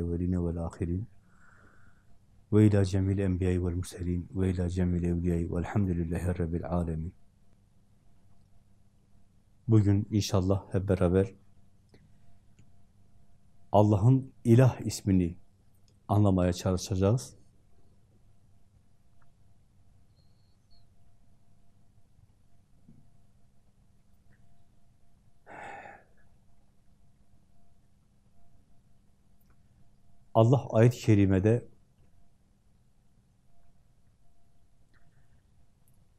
evveline vel ahirin ve ila cemil enbiyayı vel murselin ve ila cemil evliyayı velhamdülillahi rabbil alemin. Bugün inşallah hep beraber Allah'ın ilah ismini anlamaya çalışacağız. Allah ayet-i kerimede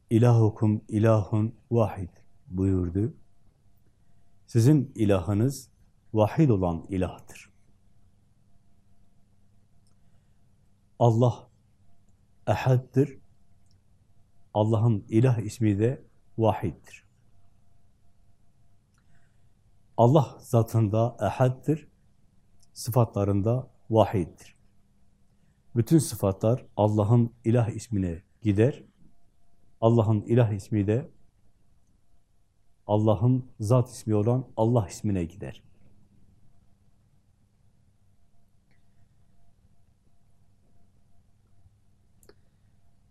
İlahukum ilahun vahid buyurdu. Sizin ilahınız vahid olan ilahtır. Allah ehaddir. Allah'ın ilah ismi de vahiddir. Allah zatında ehaddir. Sıfatlarında vahiddir. Bütün sıfatlar Allah'ın ilah ismine gider. Allah'ın ilah ismi de Allah'ın zat ismi olan Allah ismine gider.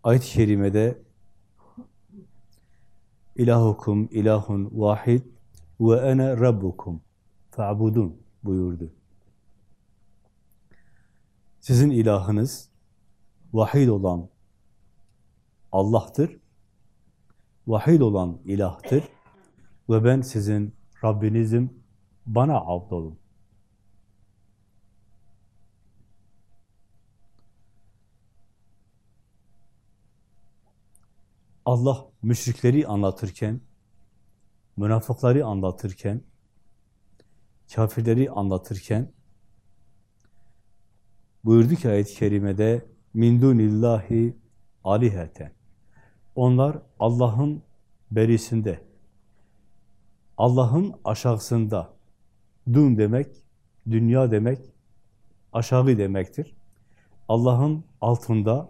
Ayet-i kerimede İlahukum ilahun vahid ve ene rabbukum fa'budun buyurdu. Sizin ilahınız vahid olan Allah'tır. Vahid olan ilahtır. Ve ben sizin Rabbinizim. Bana abdolun. Allah müşrikleri anlatırken, münafıkları anlatırken, kafirleri anlatırken, buyurdu ki ayet-i kerimede, min dunillahi aliheten. Onlar Allah'ın berisinde, Allah'ın aşağısında, dün demek, dünya demek, aşağı demektir. Allah'ın altında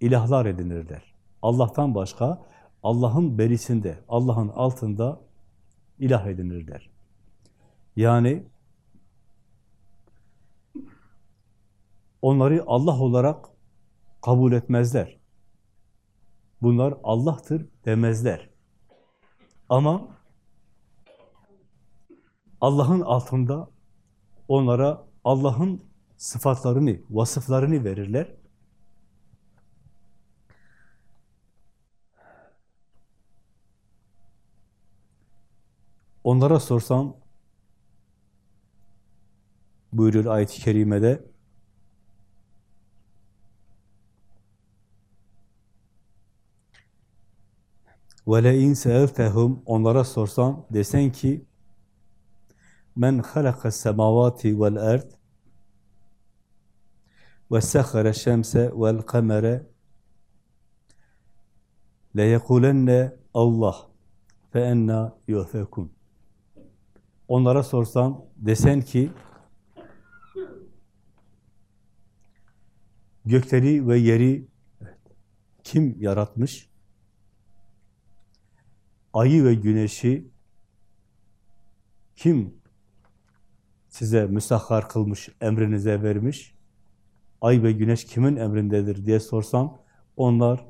ilahlar edinirler. Allah'tan başka, Allah'ın berisinde, Allah'ın altında ilah edinirler. Yani onları Allah olarak kabul etmezler. Bunlar Allah'tır demezler. Ama Allah'ın altında onlara Allah'ın sıfatlarını, vasıflarını verirler. Onlara sorsam buyuruyor ayet-i kerimede وَلَاِنْ سَأَلْتَهُمْ Onlara sorsan desen ki men halaka semavati vel erd ve sehhara şemse vel kamere le yekulenne Allah fe enna yufekun onlara sorsan desen ki gökleri ve yeri kim yaratmış? ayı ve güneşi kim size müsahhar kılmış, emrinize vermiş? Ay ve güneş kimin emrindedir diye sorsam onlar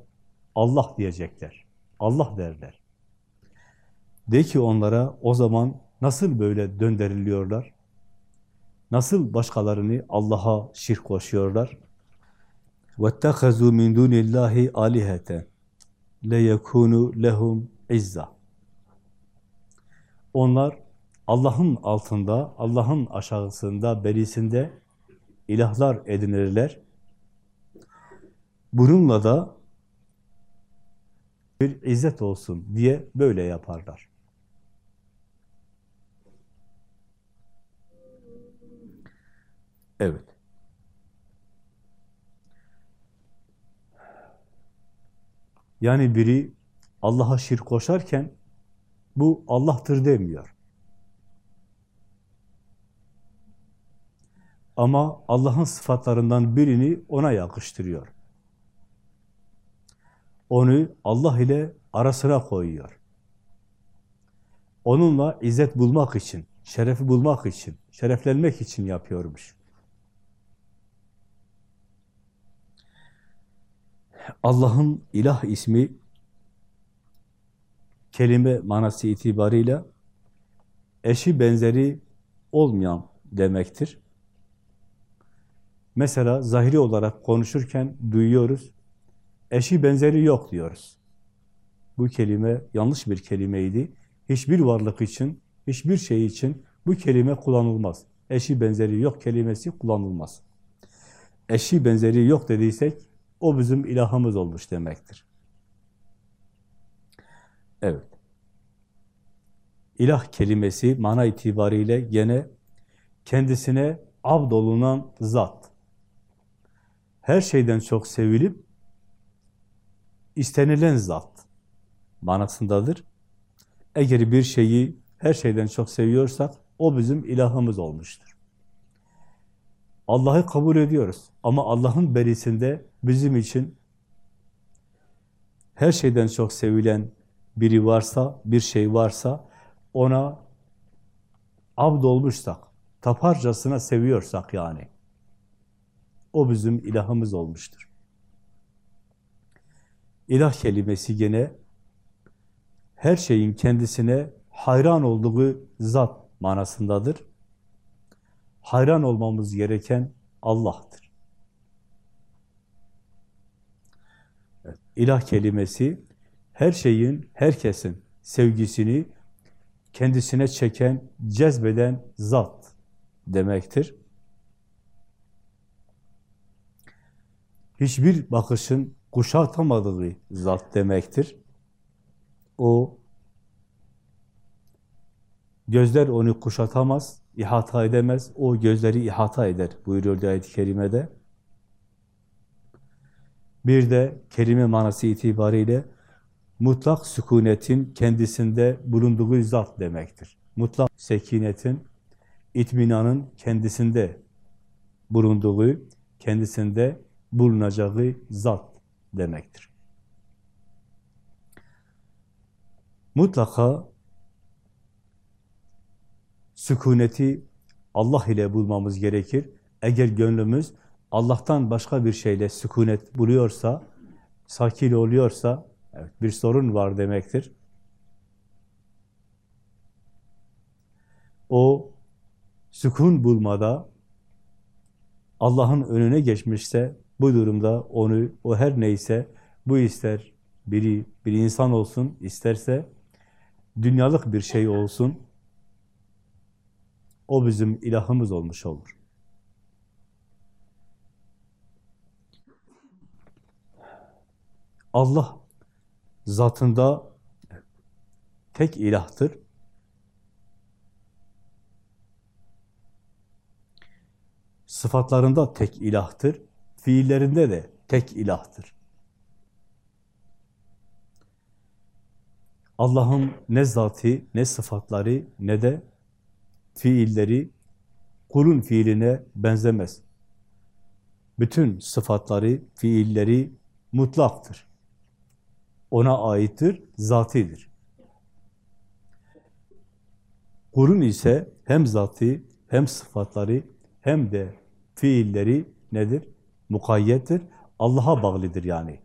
Allah diyecekler. Allah derler. De ki onlara o zaman nasıl böyle döndürülüyorlar? Nasıl başkalarını Allah'a şirk koşuyorlar? وَاتَّخَذُوا مِنْ دُونِ اللّٰهِ آلِهَةً لَيَكُونُ لَهُمْ عِزَّةً onlar Allah'ın altında, Allah'ın aşağısında, berisinde ilahlar edinirler. Bununla da bir izzet olsun diye böyle yaparlar. Evet. Yani biri Allah'a şirk koşarken bu Allah'tır demiyor. Ama Allah'ın sıfatlarından birini ona yakıştırıyor. Onu Allah ile arasına koyuyor. Onunla izzet bulmak için, şerefi bulmak için, şereflenmek için yapıyormuş. Allah'ın ilah ismi kelime manası itibarıyla eşi benzeri olmayan demektir. Mesela zahiri olarak konuşurken duyuyoruz, eşi benzeri yok diyoruz. Bu kelime yanlış bir kelimeydi. Hiçbir varlık için, hiçbir şey için bu kelime kullanılmaz. Eşi benzeri yok kelimesi kullanılmaz. Eşi benzeri yok dediysek, o bizim ilahımız olmuş demektir. Evet. İlah kelimesi mana itibariyle gene kendisine abd olunan zat. Her şeyden çok sevilip istenilen zat manasındadır. Eğer bir şeyi her şeyden çok seviyorsak o bizim ilahımız olmuştur. Allah'ı kabul ediyoruz ama Allah'ın berisinde bizim için her şeyden çok sevilen biri varsa, bir şey varsa ona abd olmuşsak, taparcasına seviyorsak yani, o bizim ilahımız olmuştur. İlah kelimesi gene her şeyin kendisine hayran olduğu zat manasındadır. Hayran olmamız gereken Allah'tır. Evet, ilah kelimesi her şeyin, herkesin sevgisini kendisine çeken, cezbeden zat demektir. Hiçbir bakışın kuşatamadığı zat demektir. O gözler onu kuşatamaz, ihata edemez. O gözleri ihata eder buyuruyor ayet-i kerimede. Bir de kelime manası itibariyle mutlak sükunetin kendisinde bulunduğu zat demektir. Mutlak sekinetin, itminanın kendisinde bulunduğu, kendisinde bulunacağı zat demektir. Mutlaka sükuneti Allah ile bulmamız gerekir. Eğer gönlümüz Allah'tan başka bir şeyle sükunet buluyorsa, sakin oluyorsa, evet, bir sorun var demektir. O sükun bulmada Allah'ın önüne geçmişse bu durumda onu, o her neyse, bu ister biri, bir insan olsun, isterse dünyalık bir şey olsun, o bizim ilahımız olmuş olur. Allah zatında tek ilahtır. Sıfatlarında tek ilahtır. Fiillerinde de tek ilahtır. Allah'ın ne zatı, ne sıfatları, ne de fiilleri kulun fiiline benzemez. Bütün sıfatları, fiilleri mutlaktır. Ona aittir, zatidir. Kulun ise hem zatı, hem sıfatları, hem de fiilleri nedir? Mukayyettir, Allah'a bağlıdır yani.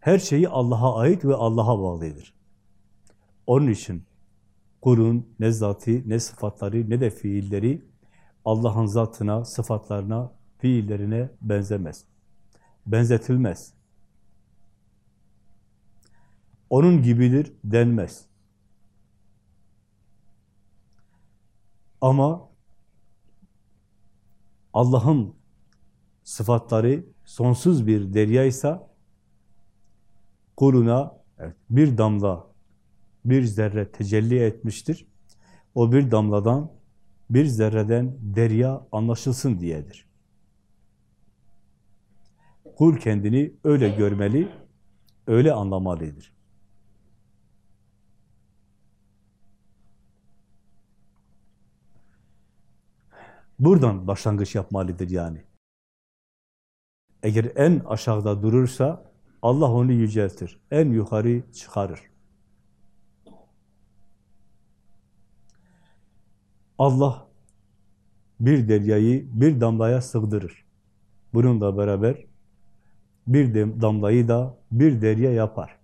Her şeyi Allah'a ait ve Allah'a bağlıdır. Onun için kulun ne zatı, ne sıfatları, ne de fiilleri Allah'ın zatına, sıfatlarına, fiillerine benzemez. Benzetilmez. Onun gibidir denmez. Ama Allah'ın sıfatları sonsuz bir deryaysa kuluna bir damla, bir zerre tecelli etmiştir. O bir damladan, bir zerreden derya anlaşılsın diyedir. Kul kendini öyle görmeli, öyle anlamalıdır. Buradan başlangıç yapmalıdır yani. Eğer en aşağıda durursa Allah onu yüceltir. En yukarı çıkarır. Allah bir deryayı bir damlaya sığdırır. Bununla beraber bir damlayı da bir derya yapar.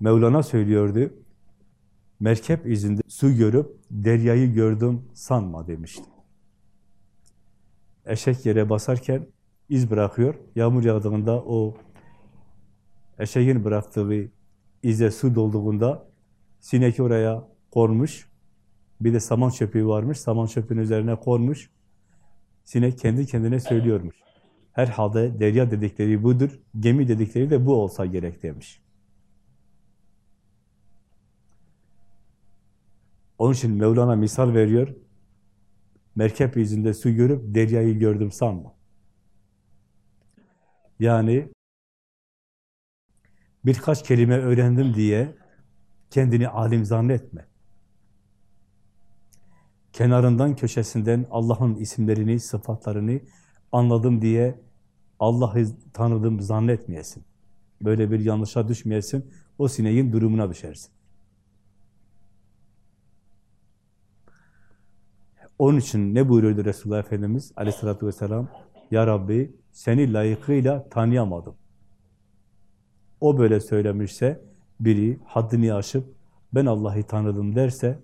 Mevlana söylüyordu, merkep izinde su görüp deryayı gördüm sanma demişti. Eşek yere basarken iz bırakıyor, yağmur yağdığında o eşeğin bıraktığı ize su dolduğunda sinek oraya konmuş, bir de saman çöpü varmış, saman çöpün üzerine konmuş, sinek kendi kendine söylüyormuş. Herhalde derya dedikleri budur, gemi dedikleri de bu olsa gerek demiş. Onun için Mevlana misal veriyor. Merkep yüzünde su görüp deryayı gördüm sanma. Yani birkaç kelime öğrendim diye kendini alim zannetme. Kenarından, köşesinden Allah'ın isimlerini, sıfatlarını anladım diye Allah'ı tanıdım zannetmeyesin. Böyle bir yanlışa düşmeyesin. O sineğin durumuna düşersin. Onun için ne buyuruyordu Resulullah Efendimiz aleyhissalatü vesselam? Ya Rabbi seni layıkıyla tanıyamadım. O böyle söylemişse, biri haddini aşıp ben Allah'ı tanıdım derse,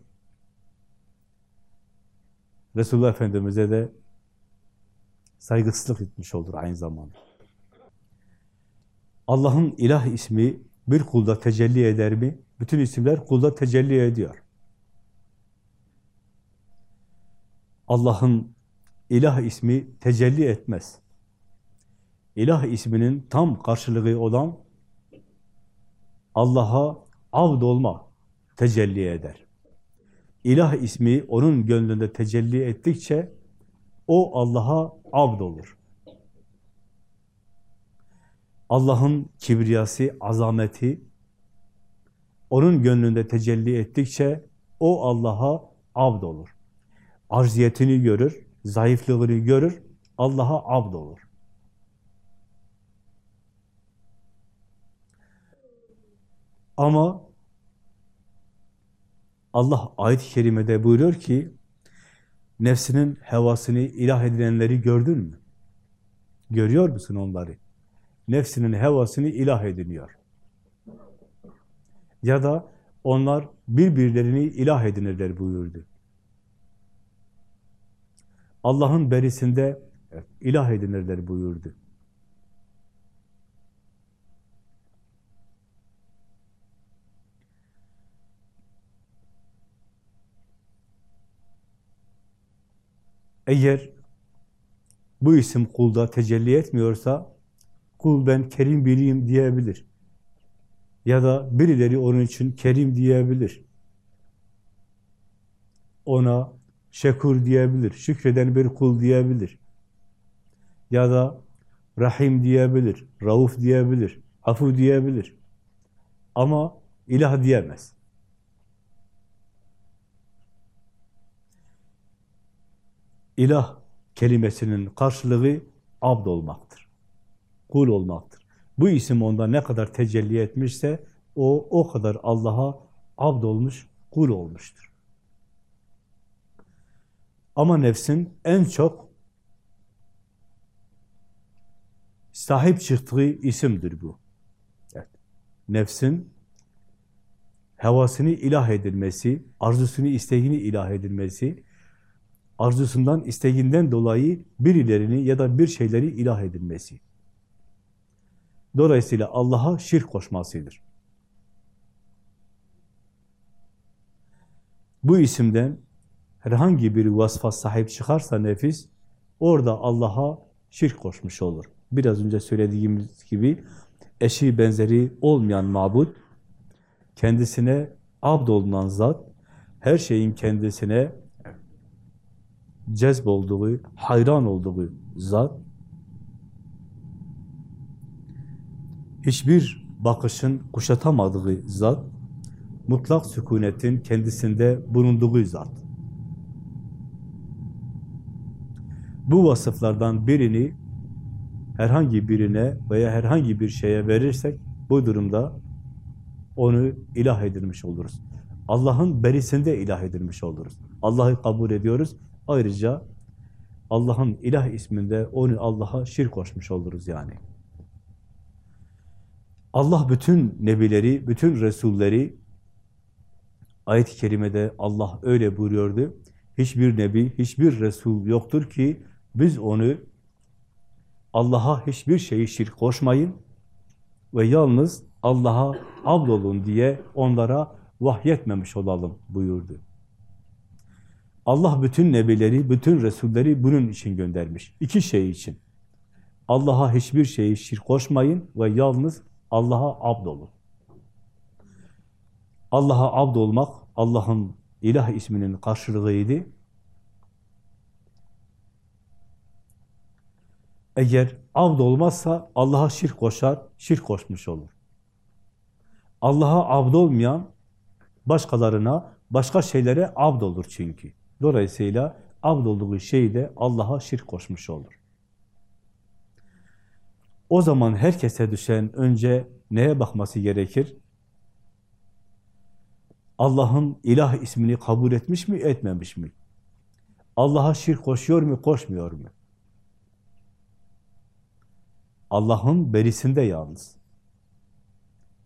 Resulullah Efendimiz'e de saygısızlık etmiş olur aynı zamanda. Allah'ın ilah ismi bir kulda tecelli eder mi? Bütün isimler kulda tecelli ediyor. Allah'ın ilah ismi tecelli etmez. İlah isminin tam karşılığı olan Allah'a abd olma tecelli eder. İlah ismi onun gönlünde tecelli ettikçe o Allah'a abd olur. Allah'ın kibriyası, azameti onun gönlünde tecelli ettikçe o Allah'a abd olur. Arziyetini görür, zayıflığını görür, Allah'a abd olur. Ama Allah ayet-i kerimede buyuruyor ki nefsinin hevasını ilah edinenleri gördün mü? Görüyor musun onları? Nefsinin hevasını ilah ediniyor. Ya da onlar birbirlerini ilah edinirler buyurdu. Allah'ın berisinde ilah edinirler buyurdu. Eğer bu isim kulda tecelli etmiyorsa, kul ben kerim biriyim diyebilir. Ya da birileri onun için kerim diyebilir. Ona şekur diyebilir, şükreden bir kul diyebilir. Ya da Rahim diyebilir, Rauf diyebilir, Afu diyebilir. Ama ilah diyemez. İlah kelimesinin karşılığı abd olmaktır. Kul olmaktır. Bu isim onda ne kadar tecelli etmişse o o kadar Allah'a abd olmuş, kul olmuştur. Ama nefsin en çok sahip çıktığı isimdir bu. Evet. Nefsin hevasını ilah edilmesi, arzusunu, isteğini ilah edilmesi, arzusundan, isteğinden dolayı birilerini ya da bir şeyleri ilah edilmesi. Dolayısıyla Allah'a şirk koşmasıdır. Bu isimden herhangi bir vasfa sahip çıkarsa nefis, orada Allah'a şirk koşmuş olur. Biraz önce söylediğimiz gibi eşi benzeri olmayan mabut, kendisine abd olunan zat, her şeyin kendisine cezb olduğu, hayran olduğu zat, hiçbir bakışın kuşatamadığı zat, mutlak sükunetin kendisinde bulunduğu zat. Bu vasıflardan birini herhangi birine veya herhangi bir şeye verirsek bu durumda onu ilah edilmiş oluruz. Allah'ın berisinde ilah edilmiş oluruz. Allah'ı kabul ediyoruz. Ayrıca Allah'ın ilah isminde onu Allah'a şirk koşmuş oluruz yani. Allah bütün nebileri, bütün resulleri ayet-i kerimede Allah öyle buyuruyordu. Hiçbir nebi, hiçbir resul yoktur ki biz onu Allah'a hiçbir şeyi şirk koşmayın ve yalnız Allah'a abdolun diye onlara vahyetmemiş olalım buyurdu. Allah bütün nebileri, bütün resulleri bunun için göndermiş. İki şey için. Allah'a hiçbir şeyi şirk koşmayın ve yalnız Allah'a abdolun. Allah'a abdolmak, Allah'ın ilah isminin karşılığıydı. Eğer abd olmazsa Allah'a şirk koşar, şirk koşmuş olur. Allah'a abd olmayan başkalarına, başka şeylere abd olur çünkü. Dolayısıyla abd olduğu şeyde Allah'a şirk koşmuş olur. O zaman herkese düşen önce neye bakması gerekir? Allah'ın ilah ismini kabul etmiş mi, etmemiş mi? Allah'a şirk koşuyor mu, koşmuyor mu? Allah'ın berisinde yalnız.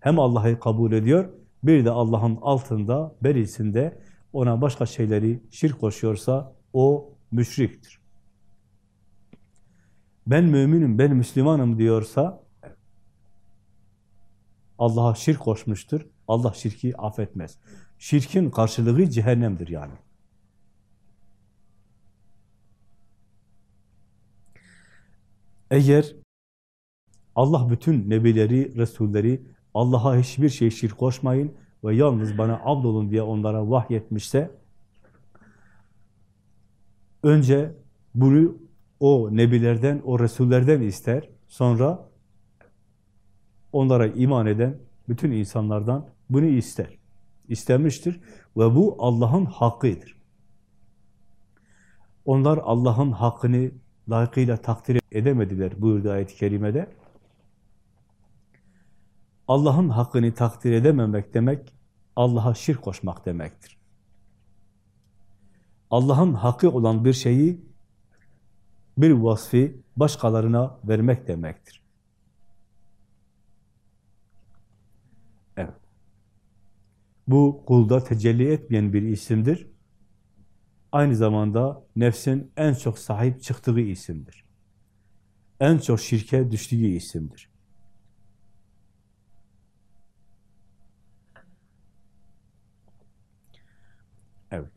Hem Allah'ı kabul ediyor, bir de Allah'ın altında, berisinde ona başka şeyleri şirk koşuyorsa o müşriktir. Ben müminim, ben Müslümanım diyorsa Allah'a şirk koşmuştur. Allah şirki affetmez. Şirkin karşılığı cehennemdir yani. Eğer Allah bütün nebileri, resulleri Allah'a hiçbir şey şirk koşmayın ve yalnız bana abdolun diye onlara vahyetmişse önce bunu o nebilerden, o resullerden ister. Sonra onlara iman eden bütün insanlardan bunu ister. İstemiştir ve bu Allah'ın hakkıdır. Onlar Allah'ın hakkını layıkıyla takdir edemediler buyurdu ayet-i kerimede. Allah'ın hakkını takdir edememek demek, Allah'a şirk koşmak demektir. Allah'ın hakkı olan bir şeyi, bir vasfı başkalarına vermek demektir. Evet. Bu kulda tecelli etmeyen bir isimdir. Aynı zamanda nefsin en çok sahip çıktığı isimdir. En çok şirke düştüğü isimdir. Evet.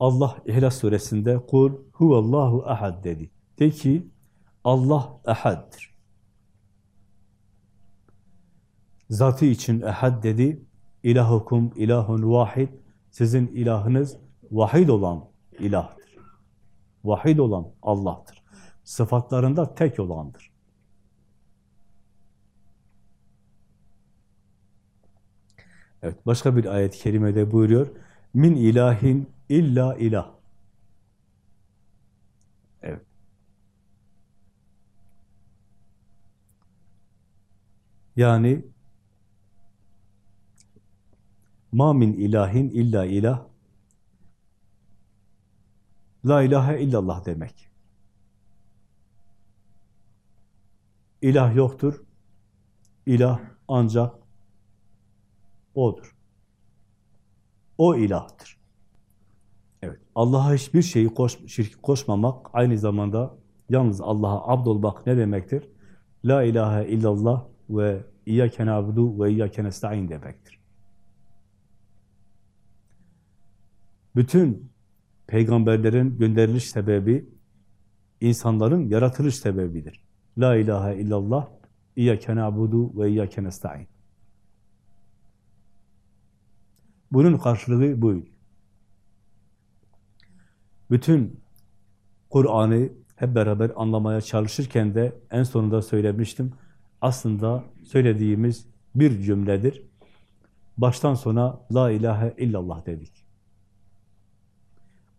Allah İhlas suresinde kul huvallahu ahad dedi. De ki Allah ehaddir. Zatı için ehad dedi. İlahukum ilahun vahid. Sizin ilahınız vahid olan ilahtır. Vahid olan Allah'tır. Sıfatlarında tek olandır. Evet, başka bir ayet-i kerimede buyuruyor. Min ilahin illa ilah. Evet. Yani ma min ilahin illa ilah la ilahe illallah demek. İlah yoktur. İlah ancak O'dur. O ilahtır. Allah'a hiçbir şeyi koş, şirk koşmamak aynı zamanda yalnız Allah'a abd olmak ne demektir? La ilahe illallah ve iyyâke na'budu ve iyyâke nesta'in demektir. Bütün peygamberlerin gönderiliş sebebi insanların yaratılış sebebidir. La ilahe illallah iyyâke na'budu ve iyyâke nesta'in. Bunun karşılığı buydu. Bütün Kur'an'ı hep beraber anlamaya çalışırken de en sonunda söylemiştim. Aslında söylediğimiz bir cümledir. Baştan sona La ilahe illallah dedik.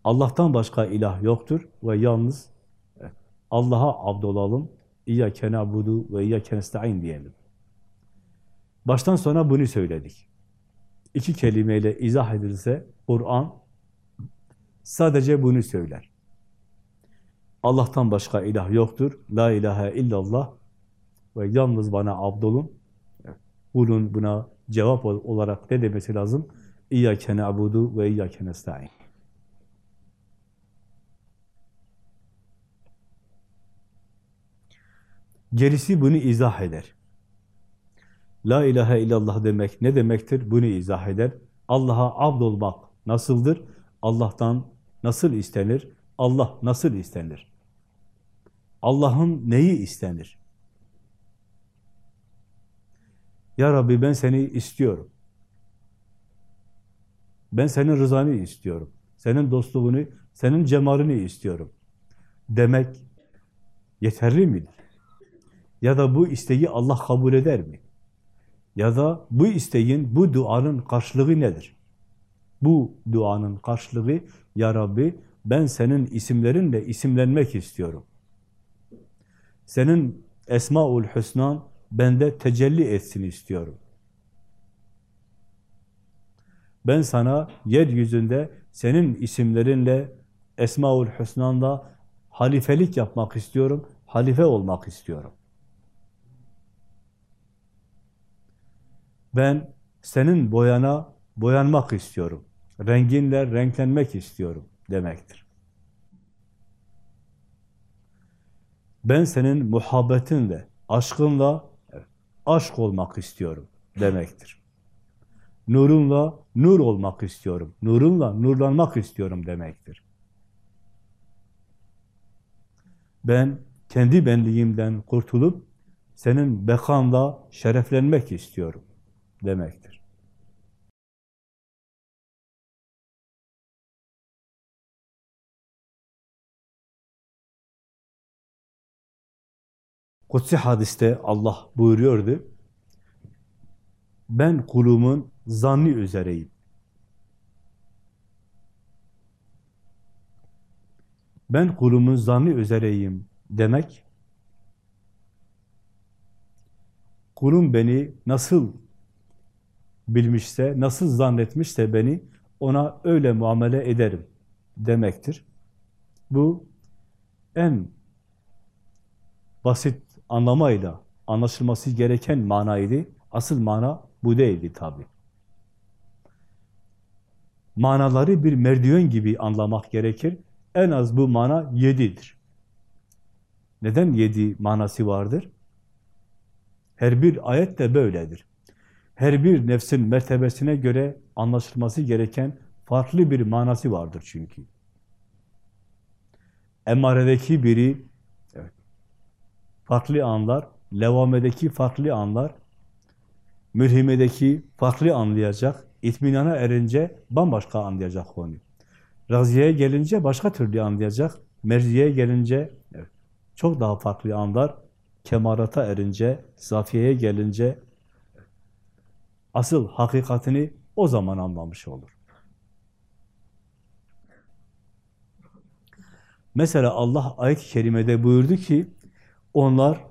Allah'tan başka ilah yoktur ve yalnız Allah'a abdolalım. İyyâke na'budu ve iyyâke nesta'in diyelim. Baştan sona bunu söyledik iki kelimeyle izah edilse Kur'an sadece bunu söyler. Allah'tan başka ilah yoktur. La ilahe illallah ve yalnız bana abdolun. Kulun buna cevap olarak ne demesi lazım? İyyâke ne'budu ve iyyâke nesta'in. Gerisi bunu izah eder. La ilahe illallah demek ne demektir? Bunu izah eder. Allah'a abd olmak nasıldır? Allah'tan nasıl istenir? Allah nasıl istenir? Allah'ın neyi istenir? Ya Rabbi ben seni istiyorum. Ben senin rızanı istiyorum. Senin dostluğunu, senin cemalini istiyorum. Demek yeterli midir? Ya da bu isteği Allah kabul eder mi? Ya da bu isteğin, bu duanın karşılığı nedir? Bu duanın karşılığı, Ya Rabbi ben senin isimlerinle isimlenmek istiyorum. Senin Esmaül Hüsnan bende tecelli etsin istiyorum. Ben sana yeryüzünde senin isimlerinle Esmaül Hüsnan'da halifelik yapmak istiyorum, halife olmak istiyorum. Ben senin boyana boyanmak istiyorum. Renginle renklenmek istiyorum demektir. Ben senin muhabbetinle, aşkınla aşk olmak istiyorum demektir. Nurunla nur olmak istiyorum. Nurunla nurlanmak istiyorum demektir. Ben kendi benliğimden kurtulup senin bekanla şereflenmek istiyorum demektir. Kutsi hadiste Allah buyuruyordu, ben kulumun zanni üzereyim. Ben kulumun zanni üzereyim demek, kulum beni nasıl bilmişse, nasıl zannetmişse beni, ona öyle muamele ederim demektir. Bu en basit anlamayla anlaşılması gereken manaydı. Asıl mana bu değildi tabi. Manaları bir merdiven gibi anlamak gerekir. En az bu mana yedidir. Neden yedi manası vardır? Her bir ayet de böyledir. Her bir nefsin mertebesine göre anlaşılması gereken farklı bir manası vardır çünkü. Emaredeki biri farklı anlar, levamedeki farklı anlar, mülhimedeki farklı anlayacak, itminana erince bambaşka anlayacak konu. Raziye'ye gelince başka türlü anlayacak, merziye gelince evet, çok daha farklı anlar, kemarata erince, zafiyeye gelince asıl hakikatini o zaman anlamış olur. Mesela Allah ayet-i kerimede buyurdu ki, onlar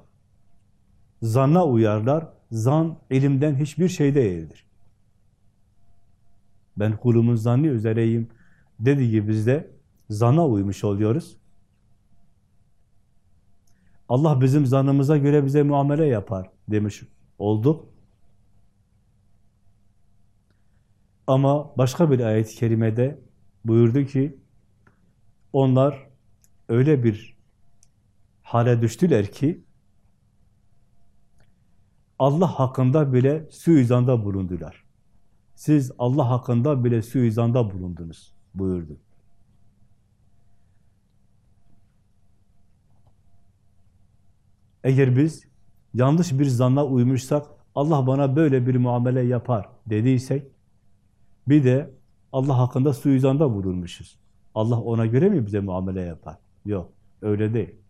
zanna uyarlar, zan ilimden hiçbir şey değildir. Ben kulumun zannı üzereyim dediği bizde zana uymuş oluyoruz. Allah bizim zannımıza göre bize muamele yapar demiş olduk. Ama başka bir ayet-i kerimede buyurdu ki onlar öyle bir hale düştüler ki Allah hakkında bile suizanda bulundular. Siz Allah hakkında bile suizanda bulundunuz buyurdu. Eğer biz yanlış bir zanna uymuşsak, Allah bana böyle bir muamele yapar dediysek, bir de Allah hakkında suizanda bulunmuşuz. Allah ona göre mi bize muamele yapar? Yok, öyle değil.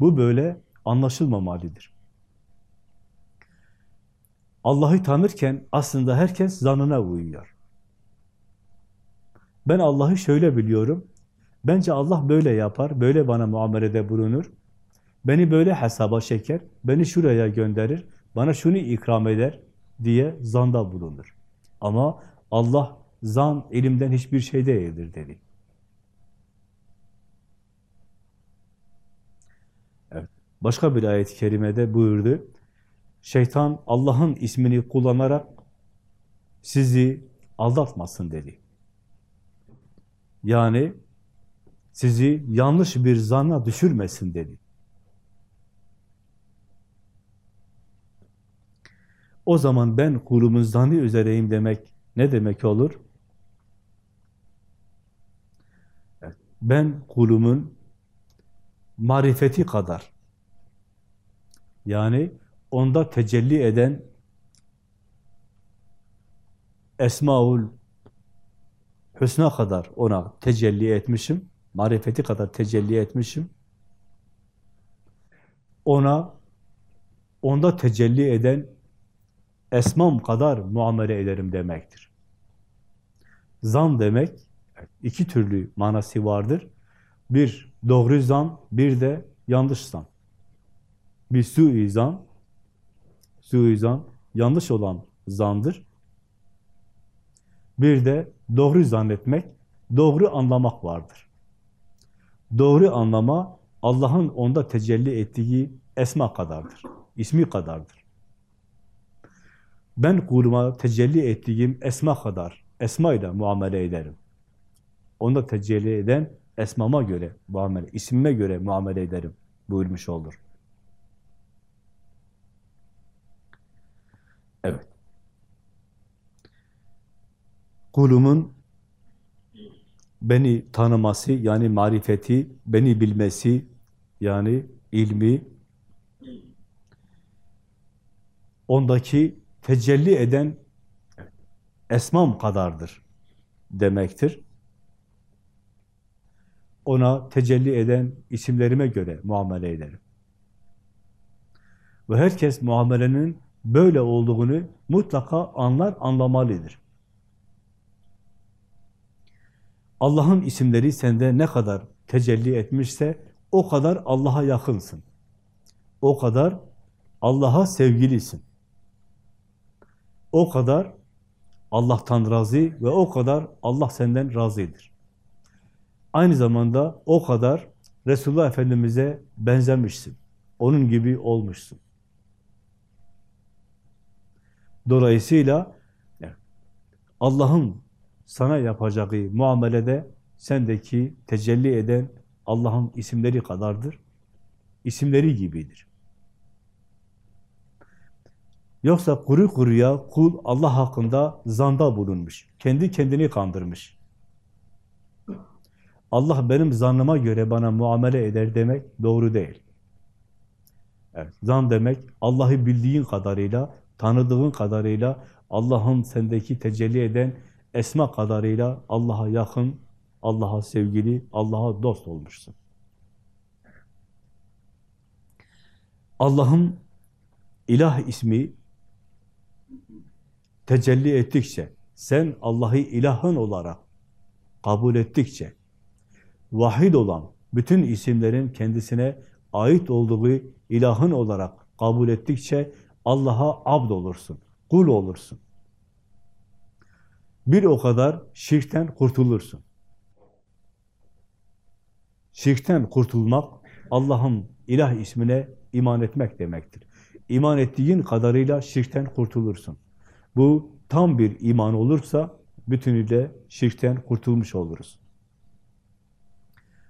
Bu böyle anlaşılmamalıdır. Allah'ı tanırken aslında herkes zanına uyuyor. Ben Allah'ı şöyle biliyorum, bence Allah böyle yapar, böyle bana muamelede bulunur, beni böyle hesaba çeker, beni şuraya gönderir, bana şunu ikram eder diye zanda bulunur. Ama Allah zan elimden hiçbir şey değildir dedi. Başka bir ayet-i kerimede buyurdu. Şeytan Allah'ın ismini kullanarak sizi aldatmasın dedi. Yani sizi yanlış bir zanna düşürmesin dedi. O zaman ben kulumun zannı üzereyim demek ne demek olur? Ben kulumun marifeti kadar yani onda tecelli eden Esmaül Hüsna kadar ona tecelli etmişim. Marifeti kadar tecelli etmişim. Ona onda tecelli eden esmam kadar muamele ederim demektir. Zan demek iki türlü manası vardır. Bir doğru zan, bir de yanlış zan. Bir suizan, suizan yanlış olan zandır. Bir de doğru zannetmek, doğru anlamak vardır. Doğru anlama Allah'ın onda tecelli ettiği esma kadardır, ismi kadardır. Ben kuluma tecelli ettiğim esma kadar, esma ile muamele ederim. Onda tecelli eden esmama göre muamele, ismime göre muamele ederim buyurmuş olur. Evet. Kulumun beni tanıması, yani marifeti, beni bilmesi, yani ilmi, ondaki tecelli eden esmam kadardır demektir. Ona tecelli eden isimlerime göre muamele ederim. Ve herkes muamelenin böyle olduğunu mutlaka anlar, anlamalıdır. Allah'ın isimleri sende ne kadar tecelli etmişse o kadar Allah'a yakınsın. O kadar Allah'a sevgilisin. O kadar Allah'tan razı ve o kadar Allah senden razıdır. Aynı zamanda o kadar Resulullah Efendimiz'e benzemişsin. Onun gibi olmuşsun. Dolayısıyla Allah'ın sana yapacağı muamelede sendeki tecelli eden Allah'ın isimleri kadardır. İsimleri gibidir. Yoksa kuru kuruya kul Allah hakkında zanda bulunmuş. Kendi kendini kandırmış. Allah benim zannıma göre bana muamele eder demek doğru değil. Evet, zan demek Allah'ı bildiğin kadarıyla, tanıdığın kadarıyla Allah'ın sendeki tecelli eden esma kadarıyla Allah'a yakın, Allah'a sevgili, Allah'a dost olmuşsun. Allah'ın ilah ismi tecelli ettikçe, sen Allah'ı ilahın olarak kabul ettikçe, vahid olan bütün isimlerin kendisine ait olduğu ilahın olarak kabul ettikçe Allah'a abd olursun, kul olursun. Bir o kadar şirkten kurtulursun. Şirkten kurtulmak, Allah'ın ilah ismine iman etmek demektir. İman ettiğin kadarıyla şirkten kurtulursun. Bu tam bir iman olursa bütünüyle şirkten kurtulmuş oluruz.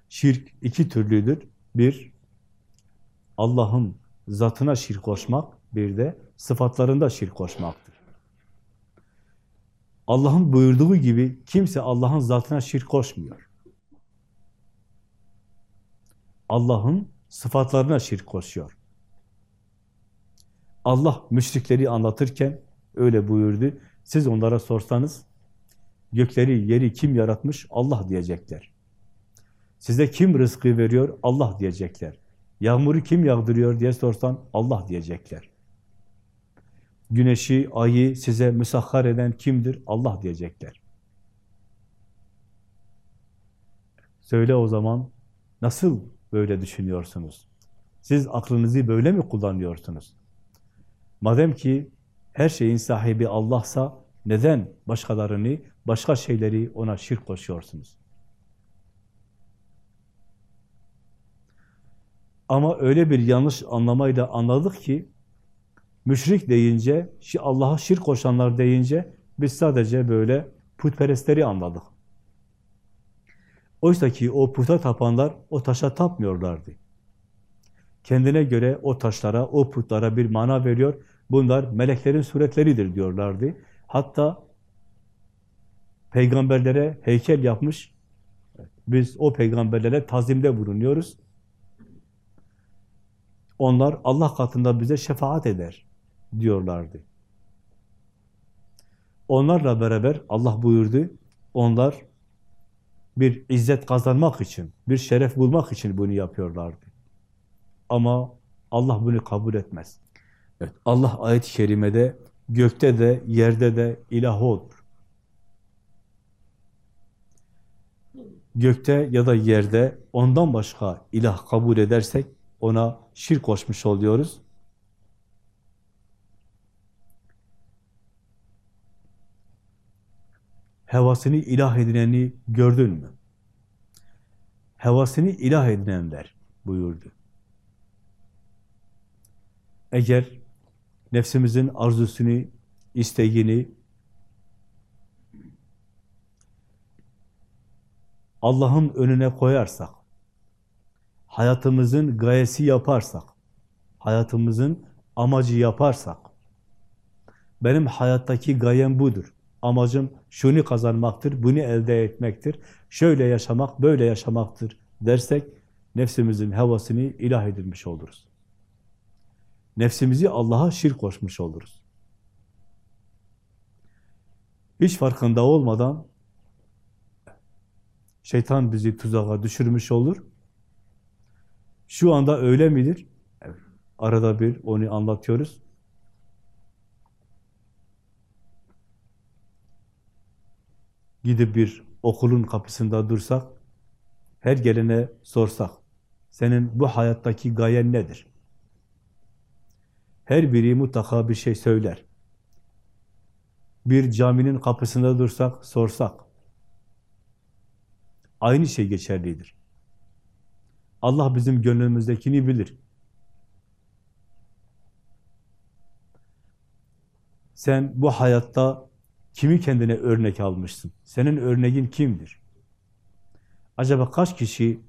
Şirk iki türlüdür. Bir, Allah'ın zatına şirk koşmak, bir de sıfatlarında şirk koşmaktır. Allah'ın buyurduğu gibi kimse Allah'ın zatına şirk koşmuyor. Allah'ın sıfatlarına şirk koşuyor. Allah müşrikleri anlatırken öyle buyurdu. Siz onlara sorsanız gökleri, yeri kim yaratmış? Allah diyecekler. Size kim rızkı veriyor? Allah diyecekler. Yağmuru kim yağdırıyor diye sorsan Allah diyecekler. Güneşi, ayı size müsahhar eden kimdir? Allah diyecekler. Söyle o zaman, nasıl böyle düşünüyorsunuz? Siz aklınızı böyle mi kullanıyorsunuz? Madem ki her şeyin sahibi Allah'sa, neden başkalarını, başka şeyleri ona şirk koşuyorsunuz? Ama öyle bir yanlış anlamayla anladık ki, müşrik deyince, Allah'a şirk koşanlar deyince, biz sadece böyle putperestleri anladık. Oysa ki o puta tapanlar o taşa tapmıyorlardı. Kendine göre o taşlara, o putlara bir mana veriyor. Bunlar meleklerin suretleridir diyorlardı. Hatta peygamberlere heykel yapmış. Biz o peygamberlere tazimde bulunuyoruz. Onlar Allah katında bize şefaat eder diyorlardı. Onlarla beraber Allah buyurdu, onlar bir izzet kazanmak için, bir şeref bulmak için bunu yapıyorlardı. Ama Allah bunu kabul etmez. Evet, Allah ayet-i kerimede gökte de yerde de ilah olur. Gökte ya da yerde ondan başka ilah kabul edersek ona şirk koşmuş oluyoruz. Hevasını ilah edineni gördün mü? Hevasını ilah edinenler buyurdu. Eğer nefsimizin arzusunu, isteğini Allah'ın önüne koyarsak, hayatımızın gayesi yaparsak, hayatımızın amacı yaparsak, benim hayattaki gayem budur. Amacım şunu kazanmaktır, bunu elde etmektir, şöyle yaşamak, böyle yaşamaktır dersek, nefsimizin hevasını ilah edilmiş oluruz. Nefsimizi Allah'a şirk koşmuş oluruz. Hiç farkında olmadan şeytan bizi tuzağa düşürmüş olur. Şu anda öyle midir? Arada bir onu anlatıyoruz. Gidip bir okulun kapısında dursak, her gelene sorsak, senin bu hayattaki gayen nedir? Her biri mutlaka bir şey söyler. Bir caminin kapısında dursak, sorsak, aynı şey geçerlidir. Allah bizim gönlümüzdekini bilir. Sen bu hayatta kimi kendine örnek almışsın? Senin örneğin kimdir? Acaba kaç kişi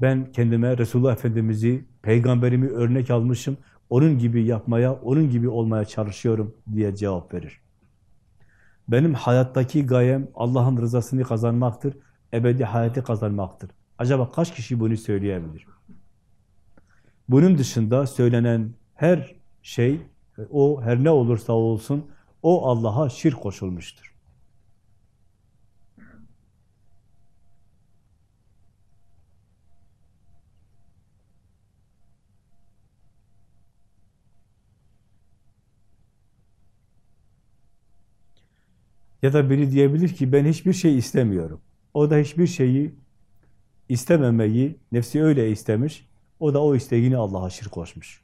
ben kendime Resulullah Efendimiz'i, peygamberimi örnek almışım, onun gibi yapmaya, onun gibi olmaya çalışıyorum diye cevap verir. Benim hayattaki gayem Allah'ın rızasını kazanmaktır, ebedi hayatı kazanmaktır. Acaba kaç kişi bunu söyleyebilir? Bunun dışında söylenen her şey, o her ne olursa olsun, o Allah'a şirk koşulmuştur. Ya da biri diyebilir ki ben hiçbir şey istemiyorum. O da hiçbir şeyi istememeyi, nefsi öyle istemiş, o da o isteğini Allah'a şirk koşmuş.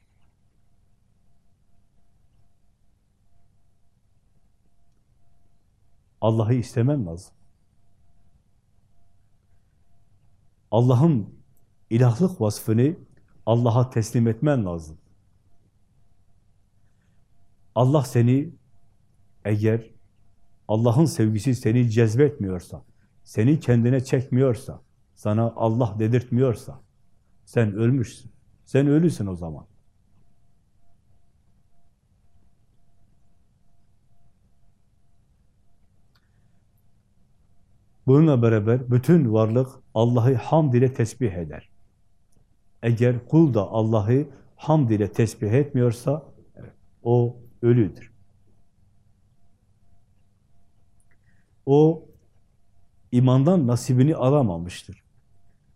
Allah'ı istemem lazım. Allah'ın ilahlık vasfını Allah'a teslim etmen lazım. Allah seni eğer Allah'ın sevgisi seni cezbetmiyorsa, seni kendine çekmiyorsa, sana Allah dedirtmiyorsa, sen ölmüşsün. Sen ölüsün o zaman. Bununla beraber bütün varlık Allah'ı hamd ile tesbih eder. Eğer kul da Allah'ı hamd ile tesbih etmiyorsa, o ölüdür. O imandan nasibini alamamıştır.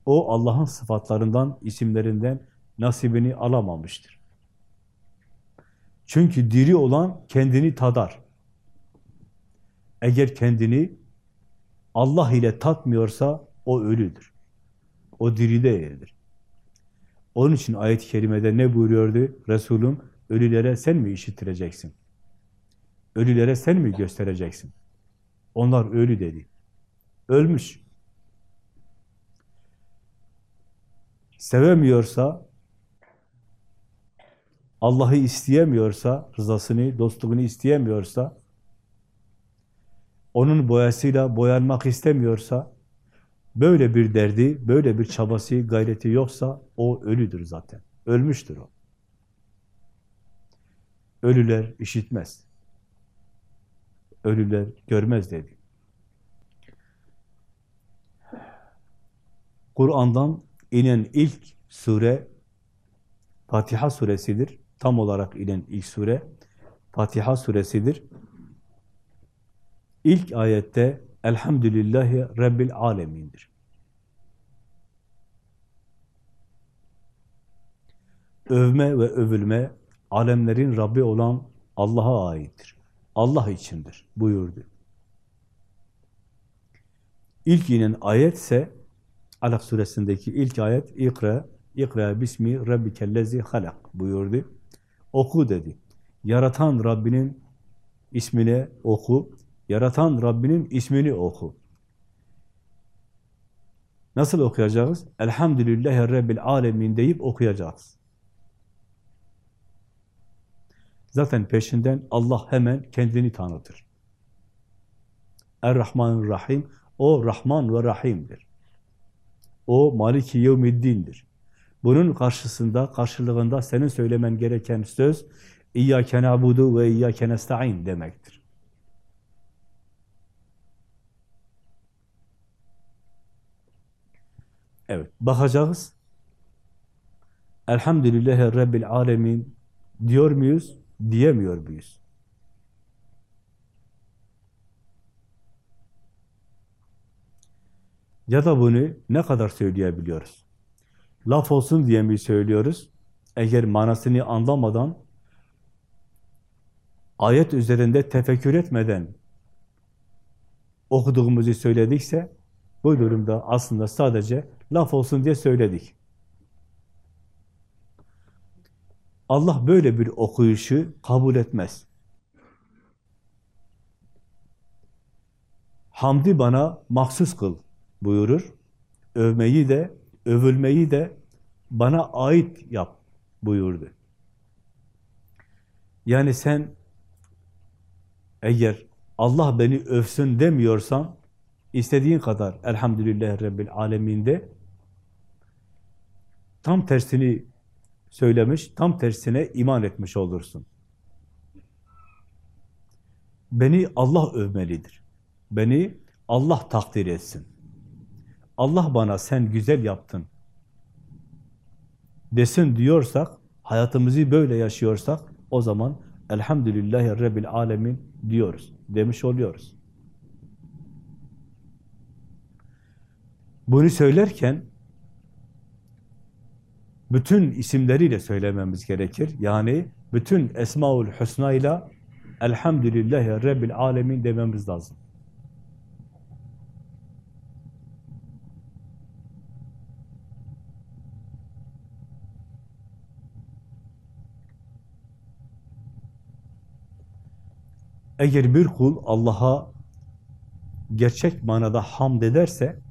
O Allah'ın sıfatlarından, isimlerinden nasibini alamamıştır. Çünkü diri olan kendini tadar. Eğer kendini Allah ile tatmıyorsa o ölüdür. O diri değildir. Onun için ayet-i kerimede ne buyuruyordu? Resulüm, ölülere sen mi işittireceksin? Ölülere sen mi göstereceksin? Onlar ölü dedi. Ölmüş. Sevemiyorsa, Allah'ı isteyemiyorsa, rızasını, dostluğunu isteyemiyorsa, onun boyasıyla boyanmak istemiyorsa, böyle bir derdi, böyle bir çabası, gayreti yoksa o ölüdür zaten. Ölmüştür o. Ölüler işitmez. Ölüler görmez dedi. Kur'an'dan inen ilk sure Fatiha suresidir. Tam olarak inen ilk sure Fatiha suresidir. İlk ayette Elhamdülillahi Rabbil Alemin'dir. Övme ve övülme alemlerin Rabbi olan Allah'a aittir. Allah içindir buyurdu. İlk inen ayet ise Alak suresindeki ilk ayet İkra, İkra bismi rabbikellezi halak buyurdu. Oku dedi. Yaratan Rabbinin ismine oku. Yaratan Rabbinin ismini oku. Nasıl okuyacağız? Elhamdülillahi Rabbil Alemin deyip okuyacağız. Zaten peşinden Allah hemen kendini tanıtır. Er-Rahmanir-Rahim, o Rahman ve Rahim'dir. O Maliki Yevmiddin'dir. Bunun karşısında, karşılığında senin söylemen gereken söz İyyâke na'budu ve İyyâke nesta'in demektir. Evet, bakacağız. Elhamdülillahi Rabbil Alemin diyor muyuz, diyemiyor muyuz? Ya da bunu ne kadar söyleyebiliyoruz? Laf olsun diye mi söylüyoruz? Eğer manasını anlamadan, ayet üzerinde tefekkür etmeden okuduğumuzu söyledikse, bu durumda aslında sadece laf olsun diye söyledik. Allah böyle bir okuyuşu kabul etmez. Hamdi bana mahsus kıl buyurur. Övmeyi de, övülmeyi de bana ait yap buyurdu. Yani sen eğer Allah beni övsün demiyorsan, istediğin kadar elhamdülillah Rabbil aleminde tam tersini söylemiş, tam tersine iman etmiş olursun. Beni Allah övmelidir. Beni Allah takdir etsin. Allah bana sen güzel yaptın desin diyorsak, hayatımızı böyle yaşıyorsak, o zaman Elhamdülillahi Rabbil Alemin diyoruz, demiş oluyoruz. Bunu söylerken bütün isimleriyle söylememiz gerekir. Yani bütün Esmaül Hüsna ile Elhamdülillahi Rabbil Alemin dememiz lazım. Eğer bir kul Allah'a gerçek manada hamd ederse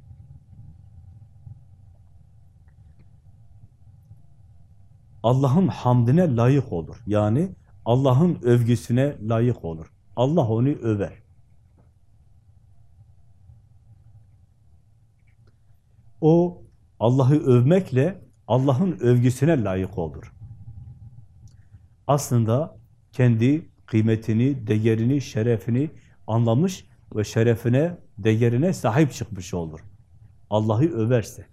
Allah'ın hamdine layık olur. Yani Allah'ın övgüsüne layık olur. Allah onu över. O Allah'ı övmekle Allah'ın övgüsüne layık olur. Aslında kendi kıymetini, değerini, şerefini anlamış ve şerefine, değerine sahip çıkmış olur. Allah'ı överse,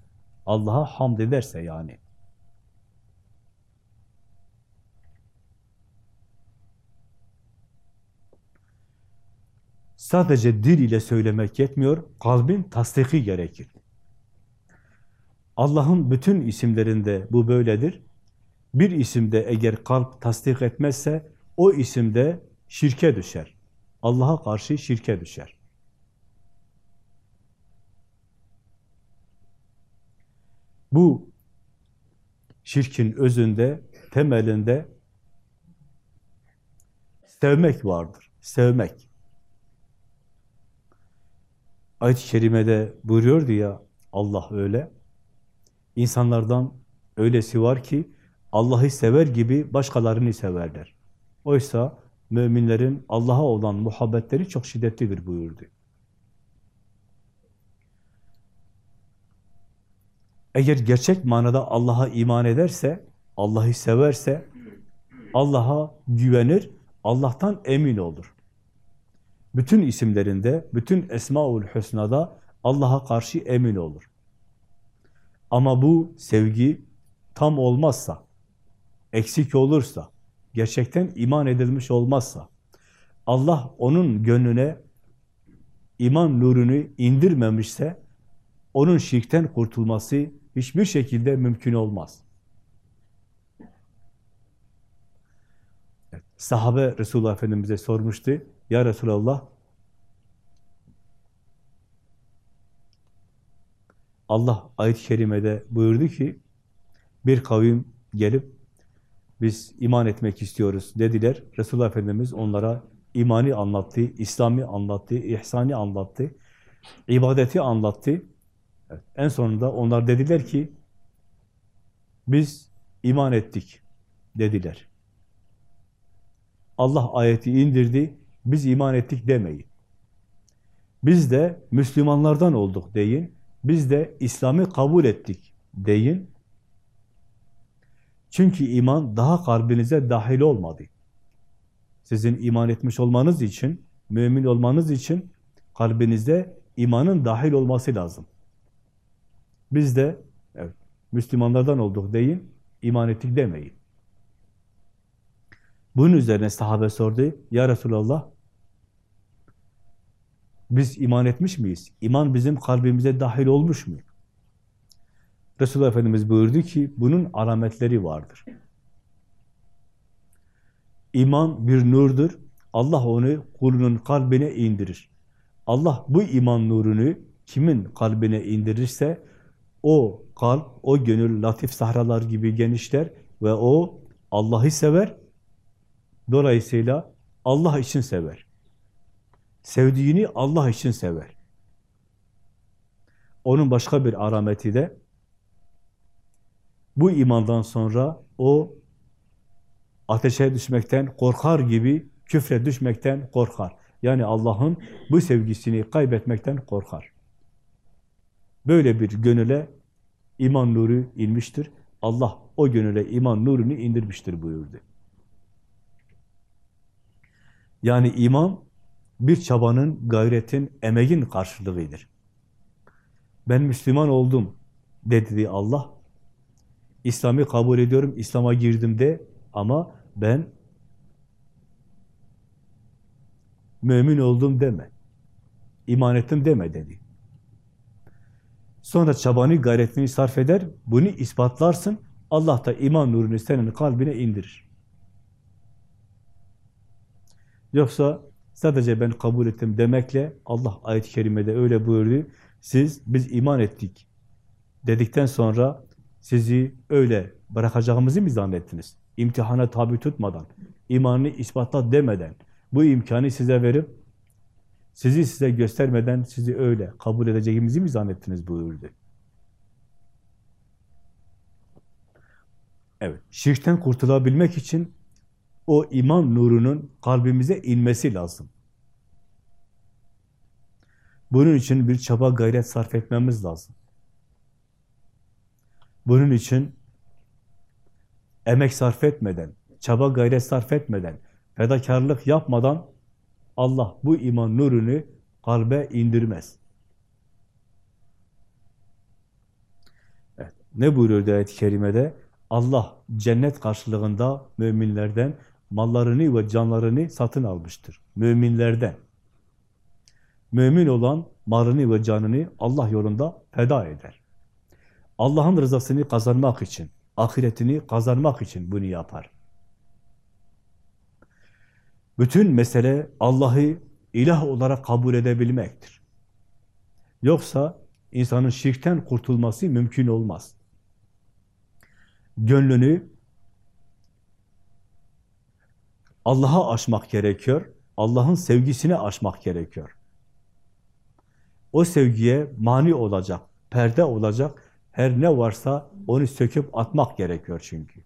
Allah'a hamd ederse yani. Sadece dil ile söylemek yetmiyor, kalbin tasdiki gerekir. Allah'ın bütün isimlerinde bu böyledir. Bir isimde eğer kalp tasdik etmezse, o isimde şirke düşer. Allah'a karşı şirke düşer. Bu şirkin özünde, temelinde sevmek vardır. Sevmek. Ayet-i Kerime'de buyuruyordu ya Allah öyle. İnsanlardan öylesi var ki Allah'ı sever gibi başkalarını severler. Oysa müminlerin Allah'a olan muhabbetleri çok şiddetlidir buyurdu. Eğer gerçek manada Allah'a iman ederse, Allah'ı severse, Allah'a güvenir, Allah'tan emin olur. Bütün isimlerinde, bütün Esmaül Hüsna'da Allah'a karşı emin olur. Ama bu sevgi tam olmazsa, eksik olursa, gerçekten iman edilmiş olmazsa, Allah onun gönlüne iman nurunu indirmemişse, onun şirkten kurtulması hiçbir şekilde mümkün olmaz. Sahabe Resulullah Efendimiz'e sormuştu. Ya Resulallah, Allah ayet-i kerimede buyurdu ki, bir kavim gelip, biz iman etmek istiyoruz dediler. Resulullah Efendimiz onlara imani anlattı, İslami anlattı, ihsani anlattı, ibadeti anlattı. Evet, en sonunda onlar dediler ki, biz iman ettik dediler. Allah ayeti indirdi, biz iman ettik demeyin. Biz de Müslümanlardan olduk deyin. Biz de İslam'ı kabul ettik deyin. Çünkü iman daha kalbinize dahil olmadı. Sizin iman etmiş olmanız için, mümin olmanız için kalbinizde imanın dahil olması lazım. Biz de evet, Müslümanlardan olduk deyin, iman ettik demeyin. Bunun üzerine sahabe sordu, Ya Resulallah, biz iman etmiş miyiz? İman bizim kalbimize dahil olmuş mu? Resulullah Efendimiz buyurdu ki, bunun alametleri vardır. İman bir nurdur. Allah onu kulunun kalbine indirir. Allah bu iman nurunu kimin kalbine indirirse, o kalp, o gönül latif sahralar gibi genişler ve o Allah'ı sever, Dolayısıyla Allah için sever. Sevdiğini Allah için sever. Onun başka bir arameti de bu imandan sonra o ateşe düşmekten korkar gibi küfre düşmekten korkar. Yani Allah'ın bu sevgisini kaybetmekten korkar. Böyle bir gönüle iman nuru inmiştir. Allah o gönüle iman nurunu indirmiştir buyurdu. Yani iman bir çabanın, gayretin, emeğin karşılığıdır. Ben Müslüman oldum dedi Allah. İslam'ı kabul ediyorum, İslam'a girdim de ama ben mümin oldum deme. İman ettim deme dedi. Sonra çabanı, gayretini sarf eder, bunu ispatlarsın, Allah da iman nurunu senin kalbine indirir. Yoksa sadece ben kabul ettim demekle Allah ayet-i kerimede öyle buyurdu. Siz biz iman ettik dedikten sonra sizi öyle bırakacağımızı mı zannettiniz? İmtihana tabi tutmadan, imanını ispatla demeden, bu imkanı size verip sizi size göstermeden sizi öyle kabul edeceğimizi mi zannettiniz buyurdu. Evet, şirkten kurtulabilmek için o iman nurunun kalbimize inmesi lazım. Bunun için bir çaba gayret sarf etmemiz lazım. Bunun için emek sarf etmeden, çaba gayret sarf etmeden, fedakarlık yapmadan Allah bu iman nurunu kalbe indirmez. Evet, ne buyuruyor ayet-i kerimede? Allah cennet karşılığında müminlerden mallarını ve canlarını satın almıştır. Müminlerden. Mümin olan malını ve canını Allah yolunda feda eder. Allah'ın rızasını kazanmak için, ahiretini kazanmak için bunu yapar. Bütün mesele Allah'ı ilah olarak kabul edebilmektir. Yoksa insanın şirkten kurtulması mümkün olmaz. Gönlünü Allah'a aşmak gerekiyor. Allah'ın sevgisini aşmak gerekiyor. O sevgiye mani olacak, perde olacak her ne varsa onu söküp atmak gerekiyor çünkü.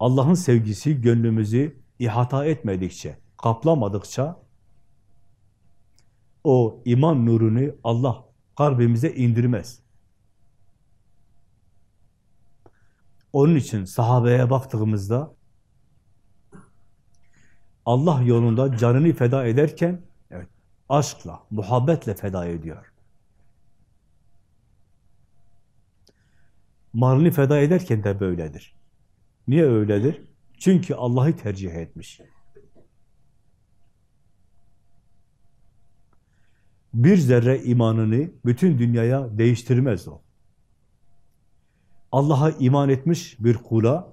Allah'ın sevgisi gönlümüzü ihata etmedikçe, kaplamadıkça o iman nurunu Allah kalbimize indirmez. Onun için sahabeye baktığımızda Allah yolunda canını feda ederken evet, aşkla, muhabbetle feda ediyor. Malını feda ederken de böyledir. Niye öyledir? Çünkü Allah'ı tercih etmiş. Bir zerre imanını bütün dünyaya değiştirmez o. Allah'a iman etmiş bir kula,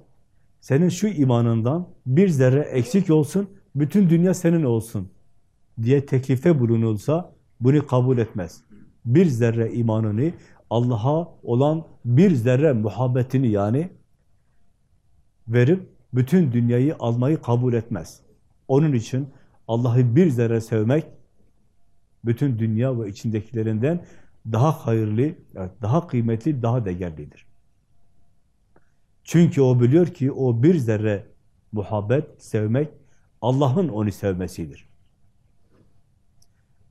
senin şu imanından bir zerre eksik olsun, bütün dünya senin olsun diye teklifte bulunulsa bunu kabul etmez. Bir zerre imanını, Allah'a olan bir zerre muhabbetini yani verip bütün dünyayı almayı kabul etmez. Onun için Allah'ı bir zerre sevmek bütün dünya ve içindekilerinden daha hayırlı, daha kıymetli, daha değerlidir. Çünkü o biliyor ki o bir zerre muhabbet, sevmek Allah'ın onu sevmesidir.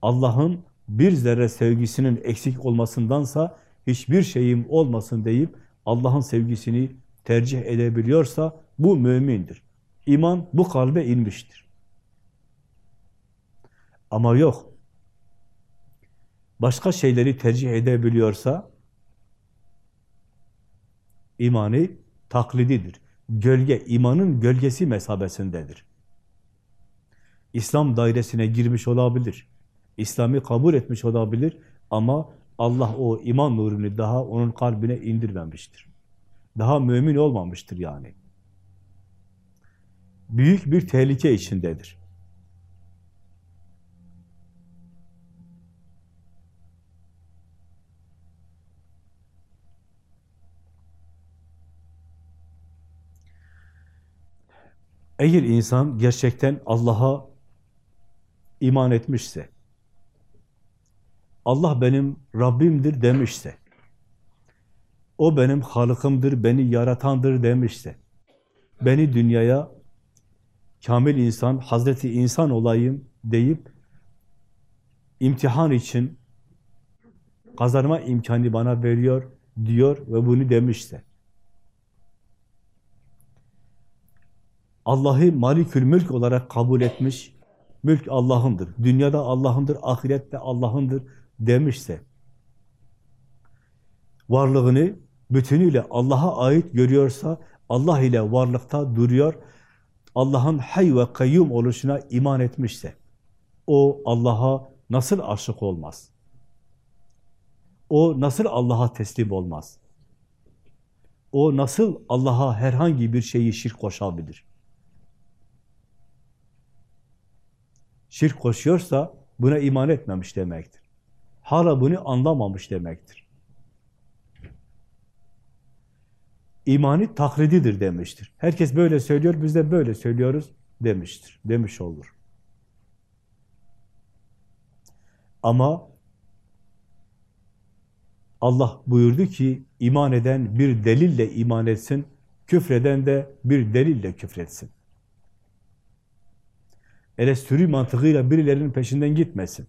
Allah'ın bir zerre sevgisinin eksik olmasındansa hiçbir şeyim olmasın deyip Allah'ın sevgisini tercih edebiliyorsa bu mümindir. İman bu kalbe inmiştir. Ama yok. Başka şeyleri tercih edebiliyorsa imanı taklididir. Gölge, imanın gölgesi mesabesindedir. İslam dairesine girmiş olabilir. İslam'ı kabul etmiş olabilir ama Allah o iman nurunu daha onun kalbine indirmemiştir. Daha mümin olmamıştır yani. Büyük bir tehlike içindedir. Eğer insan gerçekten Allah'a iman etmişse, Allah benim Rabbimdir demişse, o benim Halıkımdır, beni yaratandır demişse, beni dünyaya kamil insan, Hazreti insan olayım deyip imtihan için kazanma imkanı bana veriyor diyor ve bunu demişse, Allah'ı malikül mülk olarak kabul etmiş, mülk Allah'ındır, dünyada Allah'ındır, ahirette Allah'ındır demişse, varlığını bütünüyle Allah'a ait görüyorsa, Allah ile varlıkta duruyor, Allah'ın hay ve kayyum oluşuna iman etmişse, o Allah'a nasıl aşık olmaz? O nasıl Allah'a teslim olmaz? O nasıl Allah'a herhangi bir şeyi şirk koşabilir? Şirk koşuyorsa buna iman etmemiş demektir. Hala bunu anlamamış demektir. İmanı taklididir demiştir. Herkes böyle söylüyor, biz de böyle söylüyoruz demiştir. Demiş olur. Ama Allah buyurdu ki iman eden bir delille iman etsin, küfreden de bir delille küfretsin. Ele sürü mantığıyla birilerinin peşinden gitmesin.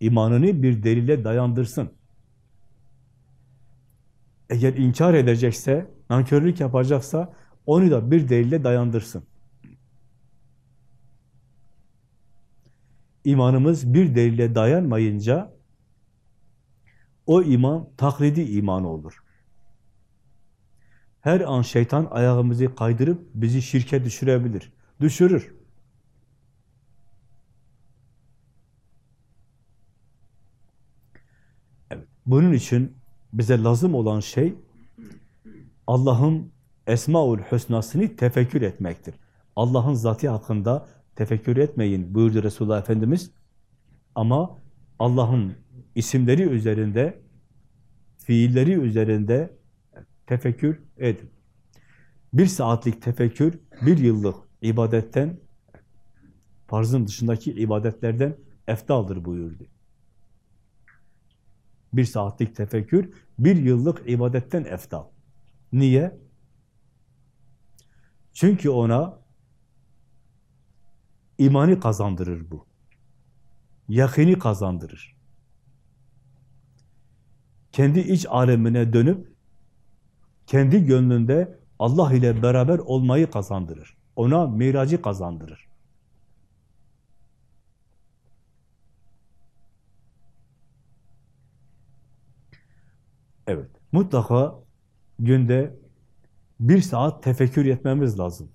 İmanını bir delile dayandırsın. Eğer inkar edecekse, nankörlük yapacaksa onu da bir delile dayandırsın. İmanımız bir delile dayanmayınca o iman taklidi iman olur. Her an şeytan ayağımızı kaydırıp bizi şirke düşürebilir. Düşürür. Bunun için bize lazım olan şey Allah'ın Esmaül Hüsna'sını tefekkür etmektir. Allah'ın zatı hakkında tefekkür etmeyin buyurdu Resulullah Efendimiz. Ama Allah'ın isimleri üzerinde, fiilleri üzerinde tefekkür edin. Bir saatlik tefekkür, bir yıllık ibadetten, farzın dışındaki ibadetlerden eftaldır buyurdu. Bir saatlik tefekkür, bir yıllık ibadetten eftal. Niye? Çünkü ona imani kazandırır bu. Yakini kazandırır. Kendi iç alemine dönüp kendi gönlünde Allah ile beraber olmayı kazandırır. Ona miracı kazandırır. Evet, mutlaka günde bir saat tefekkür etmemiz lazım.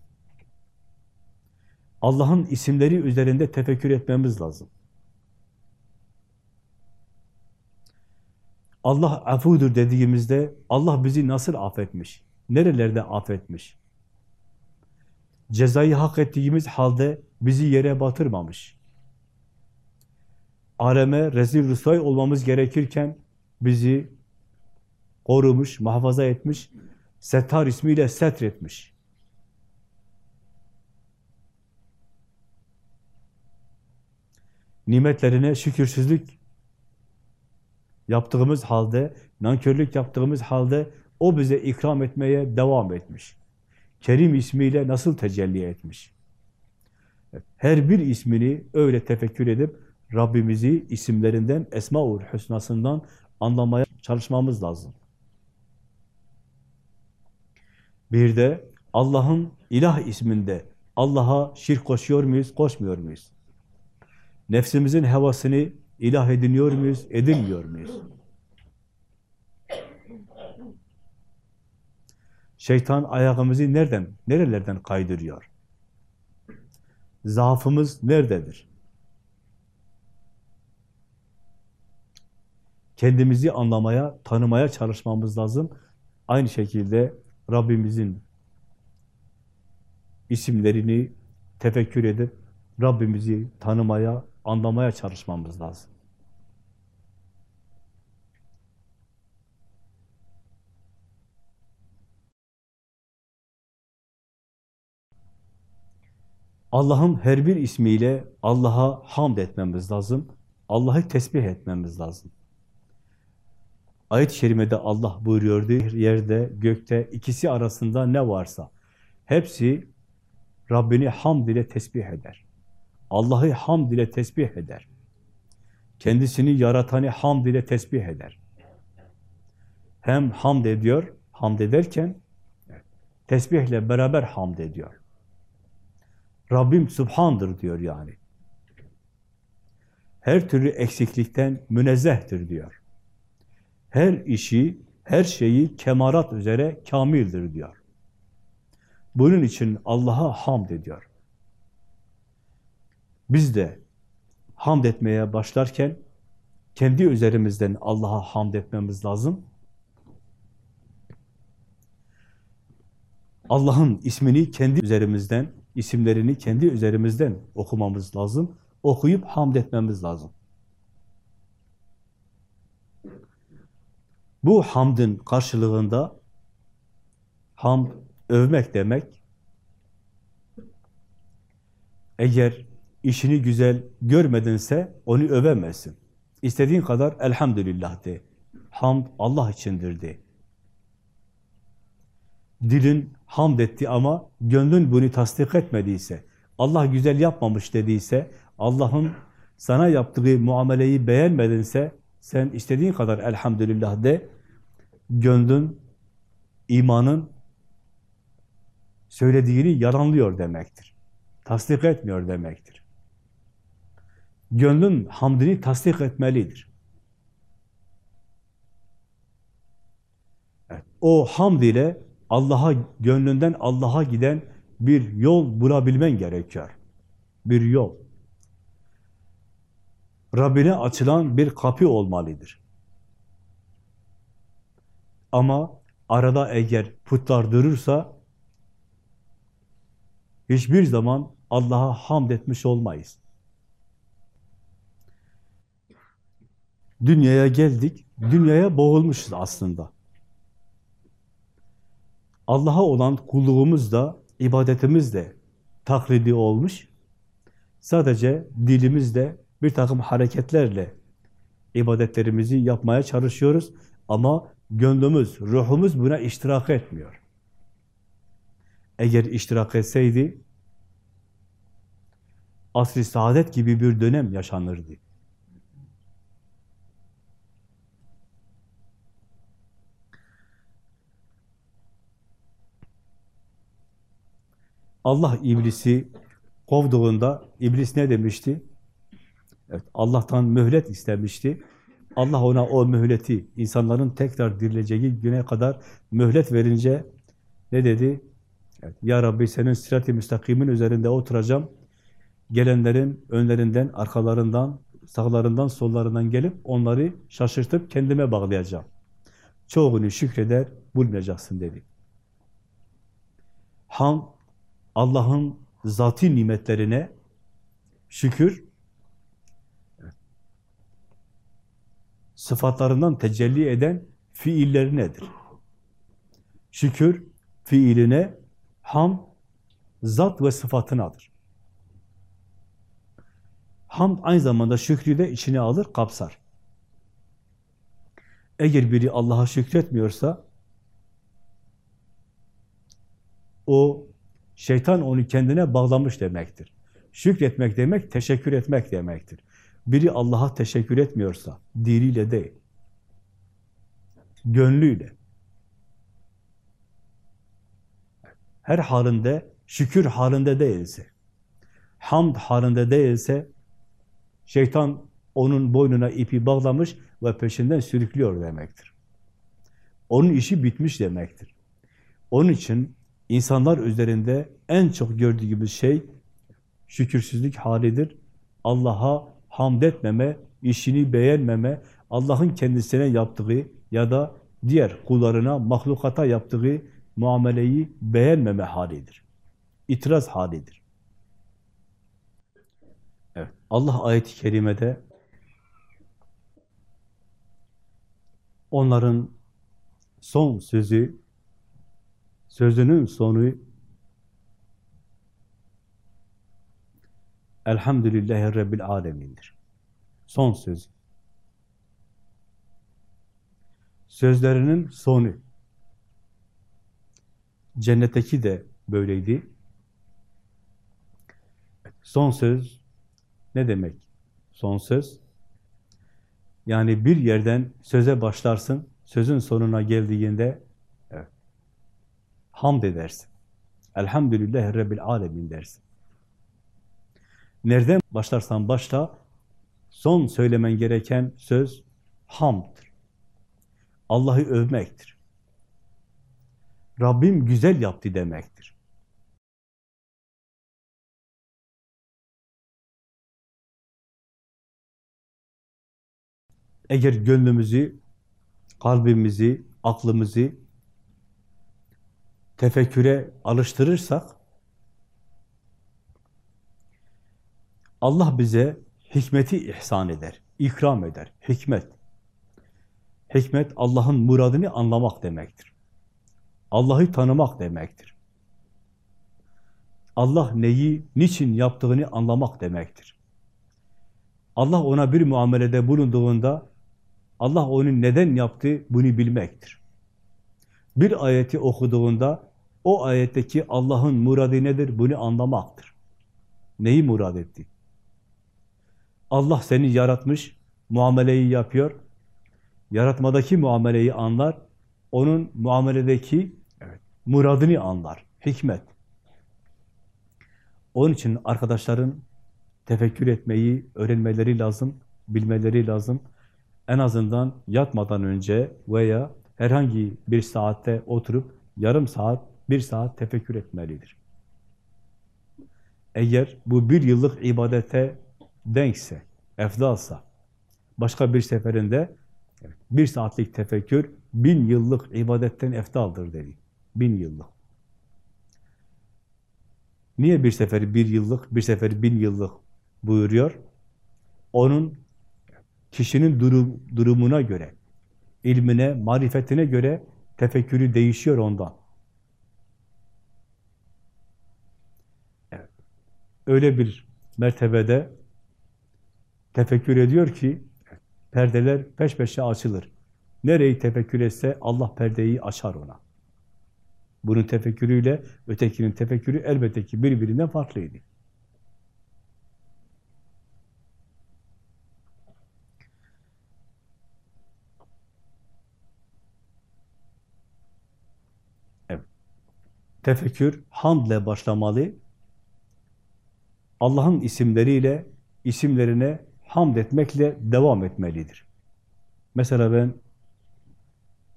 Allah'ın isimleri üzerinde tefekkür etmemiz lazım. Allah afudur dediğimizde Allah bizi nasıl affetmiş? Nerelerde affetmiş? Cezayı hak ettiğimiz halde bizi yere batırmamış. Aleme rezil rüsvay olmamız gerekirken bizi korumuş, muhafaza etmiş, Settar ismiyle setretmiş. Nimetlerine şükürsüzlük yaptığımız halde, nankörlük yaptığımız halde o bize ikram etmeye devam etmiş. Kerim ismiyle nasıl tecelli etmiş? Her bir ismini öyle tefekkür edip Rabbimizi isimlerinden, Esma-ul Hüsna'sından anlamaya çalışmamız lazım. Bir de Allah'ın ilah isminde Allah'a şirk koşuyor muyuz, koşmuyor muyuz? Nefsimizin hevasını ilah ediniyor muyuz, edinmiyor muyuz? Şeytan ayağımızı nereden, nerelerden kaydırıyor? Zaafımız nerededir? Kendimizi anlamaya, tanımaya çalışmamız lazım. Aynı şekilde Rabbimizin isimlerini tefekkür edip Rabbimizi tanımaya, anlamaya çalışmamız lazım. Allah'ın her bir ismiyle Allah'a hamd etmemiz lazım. Allah'ı tesbih etmemiz lazım. Ayet-i Kerime'de Allah buyuruyordu, yerde, gökte ikisi arasında ne varsa hepsi Rabbini hamd ile tesbih eder. Allah'ı hamd ile tesbih eder. Kendisini yaratanı hamd ile tesbih eder. Hem hamd ediyor, hamd ederken tesbihle beraber hamd ediyor. Rabbim Subhan'dır diyor yani. Her türlü eksiklikten münezzehtir diyor. Her işi, her şeyi kemarat üzere kamildir diyor. Bunun için Allah'a hamd ediyor. Biz de hamd etmeye başlarken kendi üzerimizden Allah'a hamd etmemiz lazım. Allah'ın ismini kendi üzerimizden, isimlerini kendi üzerimizden okumamız lazım. Okuyup hamd etmemiz lazım. Bu hamdın karşılığında hamd övmek demek. Eğer işini güzel görmedinse onu övemezsin. İstediğin kadar elhamdülillah de. Hamd Allah içindir de. Dilin hamd etti ama gönlün bunu tasdik etmediyse, Allah güzel yapmamış dediyse, Allah'ın sana yaptığı muameleyi beğenmedinse, sen istediğin kadar elhamdülillah de, gönlün, imanın söylediğini yalanlıyor demektir. Tasdik etmiyor demektir. Gönlün hamdini tasdik etmelidir. Evet, o hamd ile Allah'a, gönlünden Allah'a giden bir yol bulabilmen gerekiyor. Bir yol. Rabbine açılan bir kapı olmalıdır. Ama arada eğer putlar durursa hiçbir zaman Allah'a hamd etmiş olmayız. Dünyaya geldik, dünyaya boğulmuşuz aslında. Allah'a olan kulluğumuz da, ibadetimiz de taklidi olmuş. Sadece dilimizde bir takım hareketlerle ibadetlerimizi yapmaya çalışıyoruz ama gönlümüz, ruhumuz buna iştirak etmiyor. eğer iştirak etseydi, asr-ı saadet gibi bir dönem yaşanırdı. Allah iblisi kovduğunda iblis ne demişti? Evet, Allah'tan mühlet istemişti. Allah ona o mühleti, insanların tekrar dirileceği güne kadar mühlet verince ne dedi? Evet, ya Rabbi senin sırat-ı müstakimin üzerinde oturacağım. Gelenlerin önlerinden, arkalarından, sağlarından, sollarından gelip onları şaşırtıp kendime bağlayacağım. Çoğunu şükreder, bulmayacaksın dedi. Ham, Allah'ın zati nimetlerine şükür, sıfatlarından tecelli eden fiilleri nedir? Şükür fiiline, ham zat ve sıfatınadır. Ham aynı zamanda şükrü de içine alır, kapsar. Eğer biri Allah'a şükretmiyorsa, o şeytan onu kendine bağlamış demektir. Şükretmek demek, teşekkür etmek demektir. Biri Allah'a teşekkür etmiyorsa, diliyle değil, gönlüyle, her halinde, şükür halinde değilse, hamd halinde değilse, şeytan onun boynuna ipi bağlamış ve peşinden sürüklüyor demektir. Onun işi bitmiş demektir. Onun için insanlar üzerinde en çok gördüğümüz şey şükürsüzlük halidir. Allah'a hamd etmeme, işini beğenmeme, Allah'ın kendisine yaptığı ya da diğer kullarına, mahlukata yaptığı muameleyi beğenmeme halidir. İtiraz halidir. Evet. Allah ayet-i kerimede onların son sözü, sözünün sonu Elhamdülillahi Rabbil Alemin'dir. Son söz. Sözlerinin sonu. Cennetteki de böyleydi. Son söz ne demek? Son söz. Yani bir yerden söze başlarsın, sözün sonuna geldiğinde evet, hamd edersin. Elhamdülillahi Rabbil Alemin dersin. Nereden başlarsan başla, son söylemen gereken söz hamdır. Allah'ı övmektir. Rabbim güzel yaptı demektir. Eğer gönlümüzü, kalbimizi, aklımızı tefekküre alıştırırsak, Allah bize hikmeti ihsan eder, ikram eder. Hikmet. Hikmet Allah'ın muradını anlamak demektir. Allah'ı tanımak demektir. Allah neyi, niçin yaptığını anlamak demektir. Allah ona bir muamelede bulunduğunda Allah onun neden yaptığı bunu bilmektir. Bir ayeti okuduğunda o ayetteki Allah'ın muradı nedir bunu anlamaktır. Neyi murad etti? Allah seni yaratmış, muameleyi yapıyor. Yaratmadaki muameleyi anlar. Onun muameledeki evet, muradını anlar. Hikmet. Onun için arkadaşların tefekkür etmeyi öğrenmeleri lazım, bilmeleri lazım. En azından yatmadan önce veya herhangi bir saatte oturup yarım saat, bir saat tefekkür etmelidir. Eğer bu bir yıllık ibadete denkse, efdalsa, başka bir seferinde bir saatlik tefekkür, bin yıllık ibadetten efdaldır dedi. Bin yıllık. Niye bir seferi bir yıllık, bir seferi bin yıllık buyuruyor? Onun kişinin durum, durumuna göre, ilmine, marifetine göre tefekkürü değişiyor ondan. Evet. Öyle bir mertebede tefekkür ediyor ki perdeler peş peşe açılır. Nereyi tefekkür etse Allah perdeyi açar ona. Bunun tefekkürüyle ötekinin tefekkürü elbette ki birbirinden farklıydı. Evet. Tefekkür hamdle başlamalı. Allah'ın isimleriyle isimlerine hamd etmekle devam etmelidir. Mesela ben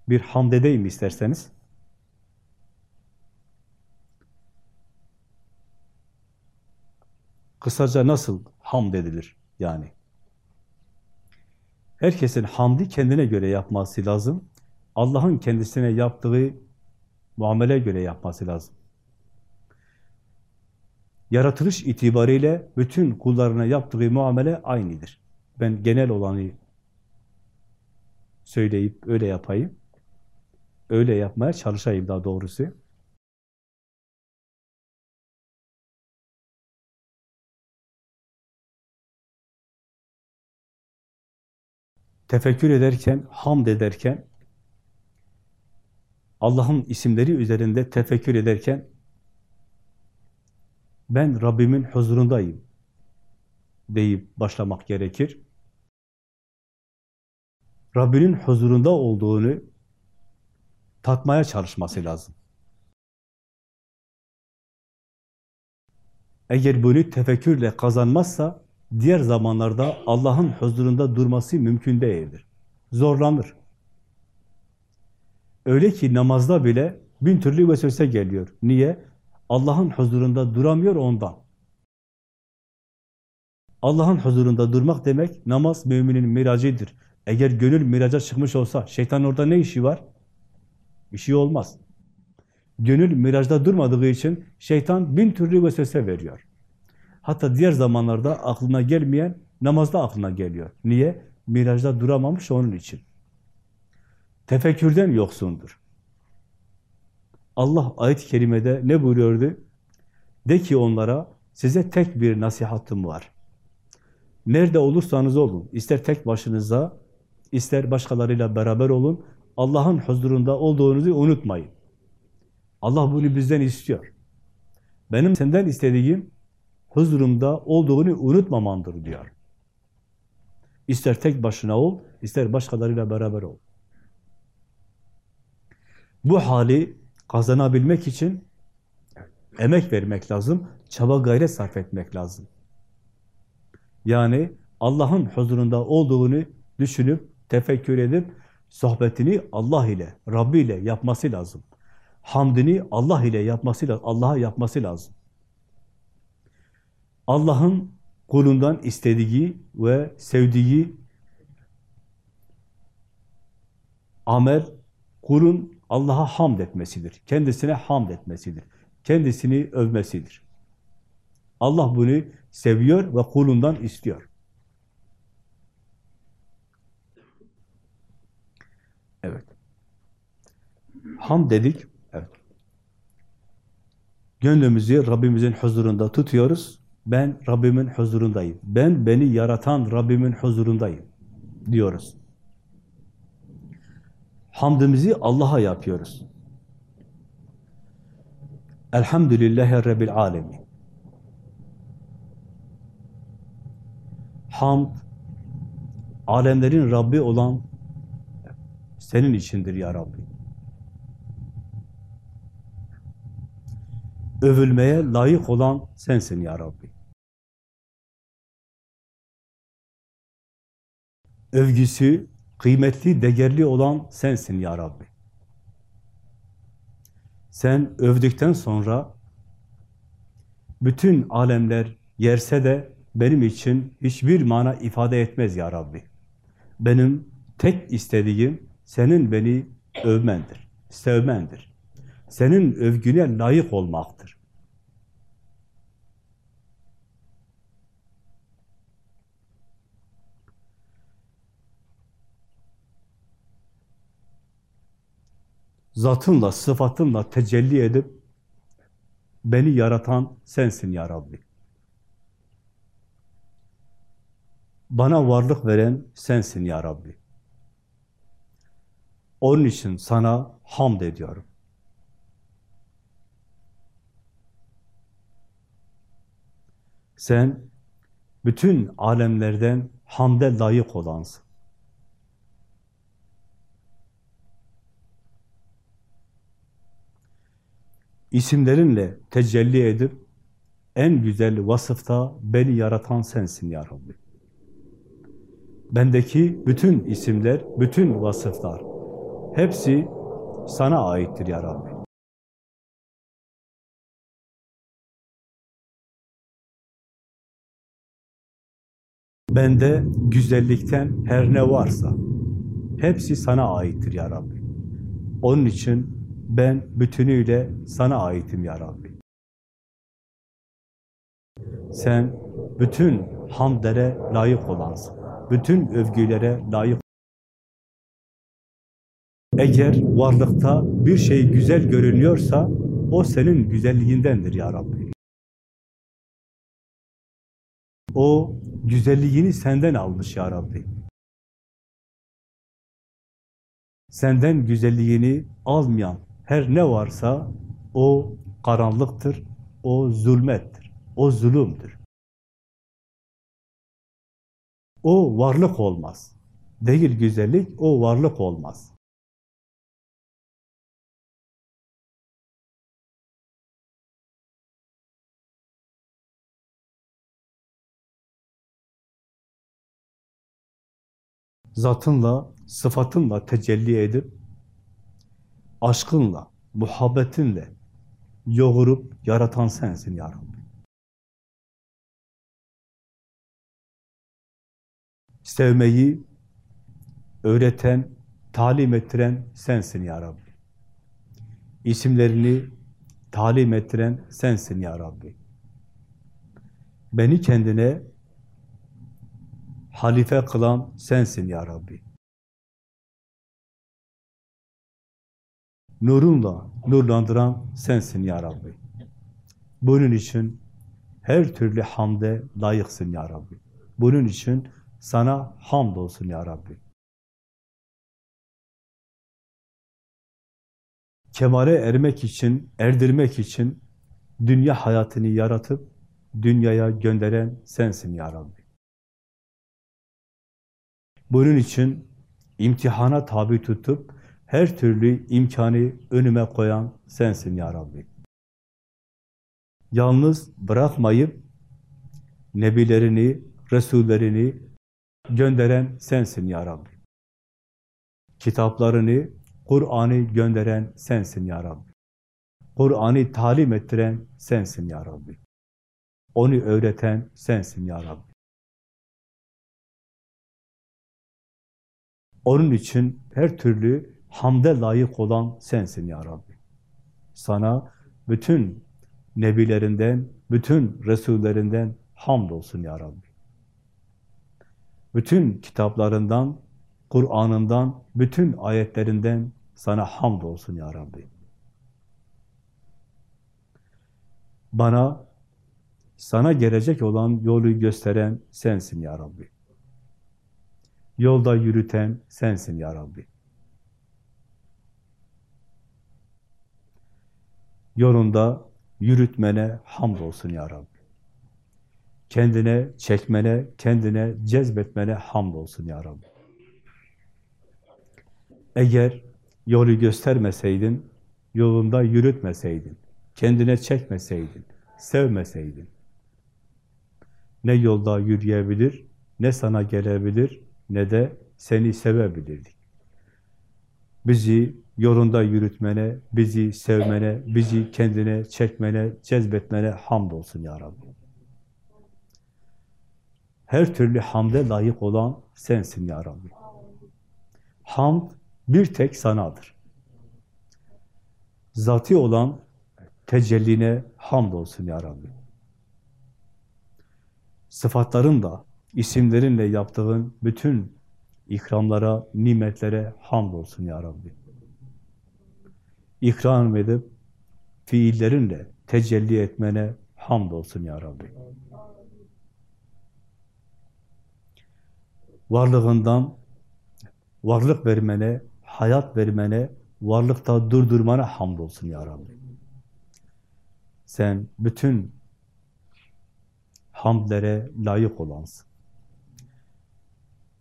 bir hamd edeyim isterseniz. Kısaca nasıl hamd edilir yani? Herkesin hamdi kendine göre yapması lazım. Allah'ın kendisine yaptığı muamele göre yapması lazım. Yaratılış itibariyle bütün kullarına yaptığı muamele aynıdır. Ben genel olanı söyleyip öyle yapayım. Öyle yapmaya çalışayım daha doğrusu. Tefekkür ederken, hamd ederken, Allah'ın isimleri üzerinde tefekkür ederken, ben Rabbimin huzurundayım deyip başlamak gerekir. Rabbinin huzurunda olduğunu tatmaya çalışması lazım. Eğer bunu tefekkürle kazanmazsa, diğer zamanlarda Allah'ın huzurunda durması mümkün değildir. Zorlanır. Öyle ki namazda bile bin türlü vesvese geliyor. Niye? Allah'ın huzurunda duramıyor ondan. Allah'ın huzurunda durmak demek namaz müminin miracıdır. Eğer gönül miraca çıkmış olsa şeytan orada ne işi var? Bir şey olmaz. Gönül miracda durmadığı için şeytan bin türlü vesvese veriyor. Hatta diğer zamanlarda aklına gelmeyen namazda aklına geliyor. Niye? Miracda duramamış onun için. Tefekkürden yoksundur. Allah ayet-i kerimede ne buyuruyordu? De ki onlara, size tek bir nasihatım var. Nerede olursanız olun, ister tek başınıza, ister başkalarıyla beraber olun, Allah'ın huzurunda olduğunuzu unutmayın. Allah bunu bizden istiyor. Benim senden istediğim, huzurumda olduğunu unutmamandır diyor. İster tek başına ol, ister başkalarıyla beraber ol. Bu hali kazanabilmek için emek vermek lazım, çaba gayret sarf etmek lazım. Yani Allah'ın huzurunda olduğunu düşünüp, tefekkür edip, sohbetini Allah ile, Rabbi ile yapması lazım. Hamdini Allah ile yapması lazım, Allah'a yapması lazım. Allah'ın kulundan istediği ve sevdiği amel, kulun Allah'a hamd etmesidir. Kendisine hamd etmesidir. Kendisini övmesidir. Allah bunu seviyor ve kulundan istiyor. Evet. Ham dedik. Evet. Gönlümüzü Rabbimizin huzurunda tutuyoruz. Ben Rabbimin huzurundayım. Ben beni yaratan Rabbimin huzurundayım diyoruz. Hamdımızı Allah'a yapıyoruz. Elhamdülillahi Rabbil Alemin. Hamd, alemlerin Rabbi olan senin içindir ya Rabbi. Övülmeye layık olan sensin ya Rabbi. Övgüsü, kıymetli, değerli olan sensin ya Rabbi. Sen övdükten sonra bütün alemler yerse de benim için hiçbir mana ifade etmez ya Rabbi. Benim tek istediğim senin beni övmendir, sevmendir. Senin övgüne layık olmaktır. zatınla, sıfatınla tecelli edip beni yaratan sensin ya Rabbi. Bana varlık veren sensin ya Rabbi. Onun için sana hamd ediyorum. Sen bütün alemlerden hamde layık olansın. İsimlerinle tecelli edip en güzel vasıfta beni yaratan sensin ya Rabbi. Bendeki bütün isimler, bütün vasıflar hepsi sana aittir ya Rabbi. Bende güzellikten her ne varsa hepsi sana aittir ya Rabbi. Onun için ben bütünüyle sana aitim ya Rabbi. Sen bütün hamdere layık olansın. Bütün övgülere layık Eğer varlıkta bir şey güzel görünüyorsa o senin güzelliğindendir ya Rabbi. O güzelliğini senden almış ya Rabbi. Senden güzelliğini almayan her ne varsa o karanlıktır, o zulmettir, o zulümdür. O varlık olmaz. Değil güzellik, o varlık olmaz. zatınla, sıfatınla tecelli edip, aşkınla, muhabbetinle yoğurup yaratan sensin ya Rabbi. Sevmeyi öğreten, talim ettiren sensin ya Rabbi. İsimlerini talim ettiren sensin ya Rabbi. Beni kendine halife kılan sensin ya Rabbi. Nurunla nurlandıran sensin ya Rabbi. Bunun için her türlü hamde layıksın ya Rabbi. Bunun için sana hamd olsun ya Rabbi. Kemale ermek için, erdirmek için dünya hayatını yaratıp dünyaya gönderen sensin ya Rabbi. Bunun için imtihana tabi tutup her türlü imkanı önüme koyan sensin ya Rabbi. Yalnız bırakmayıp nebilerini, resullerini gönderen sensin ya Rabbi. Kitaplarını, Kur'an'ı gönderen sensin ya Rabbi. Kur'an'ı talim ettiren sensin ya Rabbi. Onu öğreten sensin ya Rabbi. Onun için her türlü hamde layık olan sensin ya Rabbi. Sana bütün nebilerinden, bütün resullerinden hamd olsun ya Rabbi. Bütün kitaplarından, Kur'an'ından, bütün ayetlerinden sana hamd olsun ya Rabbi. Bana sana gelecek olan yolu gösteren sensin ya Rabbi. Yolda yürüten sensin ya Rabbi. Yolunda yürütmene hamdolsun ya Rabbi. Kendine çekmene, kendine cezbetmene hamdolsun ya Rabbi. Eğer yolu göstermeseydin, yolunda yürütmeseydin, kendine çekmeseydin, sevmeseydin, ne yolda yürüyebilir, ne sana gelebilir, ne de seni sevebilirdik. Bizi yolunda yürütmene, bizi sevmene, bizi kendine çekmene, cezbetmene hamdolsun ya Rabbi. Her türlü hamde layık olan sensin ya Rabbi. Hamd bir tek sanadır. Zati olan tecelline hamdolsun ya Rabbi. Sıfatların da isimlerinle yaptığın bütün ikramlara, nimetlere hamdolsun ya Rabbi. İkram edip fiillerinle tecelli etmene hamdolsun ya Rabbi. Varlığından varlık vermene, hayat vermene, varlıkta durdurmana hamdolsun ya Rabbi. Sen bütün hamdlere layık olansın.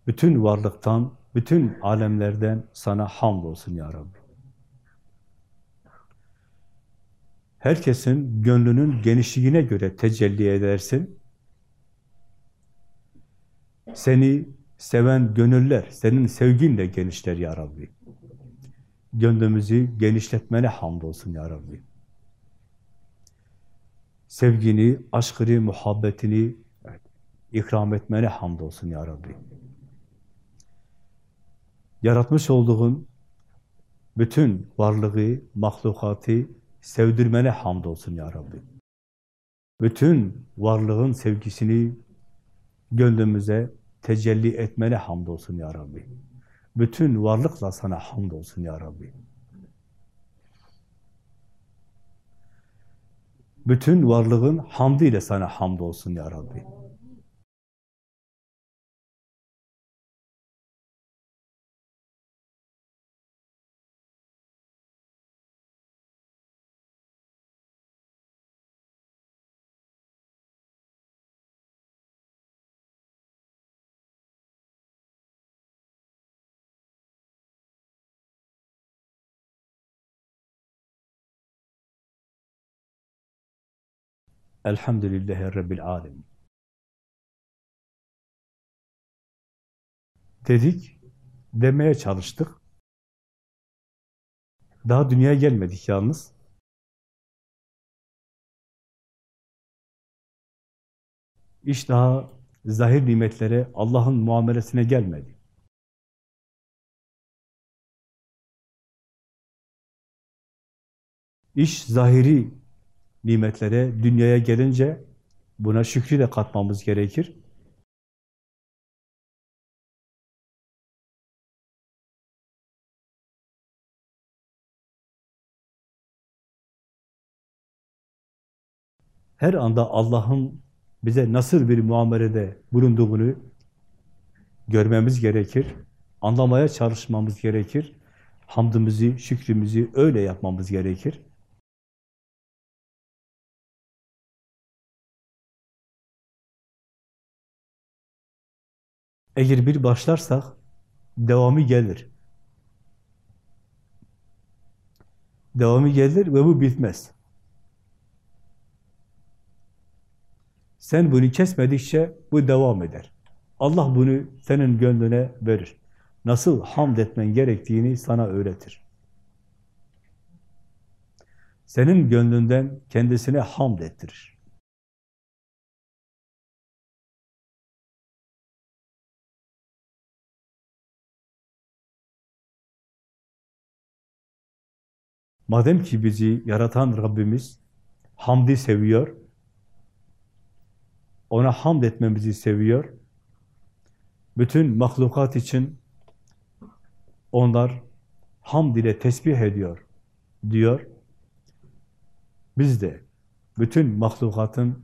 Bütün varlıktan, bütün alemlerden sana hamd olsun ya Rabbi. Herkesin gönlünün genişliğine göre tecelli edersin. Seni seven gönüller, senin sevginle genişler ya Rabbi. Gönlümüzü genişletmene hamdolsun ya Rabbi. Sevgini, aşkını, muhabbetini ikram etmene hamdolsun ya Rabbi. Yaratmış olduğun bütün varlığı, mahlukatı sevdirmene hamdolsun ya Rabbi. Bütün varlığın sevgisini gönlümüze tecelli etmene hamdolsun ya Rabbi. Bütün varlıkla sana hamdolsun ya Rabbi. Bütün varlığın hamdiyle sana hamdolsun ya Rabbi. Elhamdülillahi Rabbil Alemin. Dedik, demeye çalıştık. Daha dünyaya gelmedik yalnız. İş daha zahir nimetlere, Allah'ın muamelesine gelmedi. İş zahiri nimetlere, dünyaya gelince buna şükrü de katmamız gerekir. Her anda Allah'ın bize nasıl bir muamelede bulunduğunu görmemiz gerekir. Anlamaya çalışmamız gerekir. Hamdımızı, şükrümüzü öyle yapmamız gerekir. Eğer bir başlarsak devamı gelir. Devamı gelir ve bu bitmez. Sen bunu kesmedikçe bu devam eder. Allah bunu senin gönlüne verir. Nasıl hamd etmen gerektiğini sana öğretir. Senin gönlünden kendisine hamd ettirir. Madem ki bizi yaratan Rabbimiz hamdi seviyor, ona hamd etmemizi seviyor, bütün mahlukat için onlar hamd ile tesbih ediyor diyor. Biz de bütün mahlukatın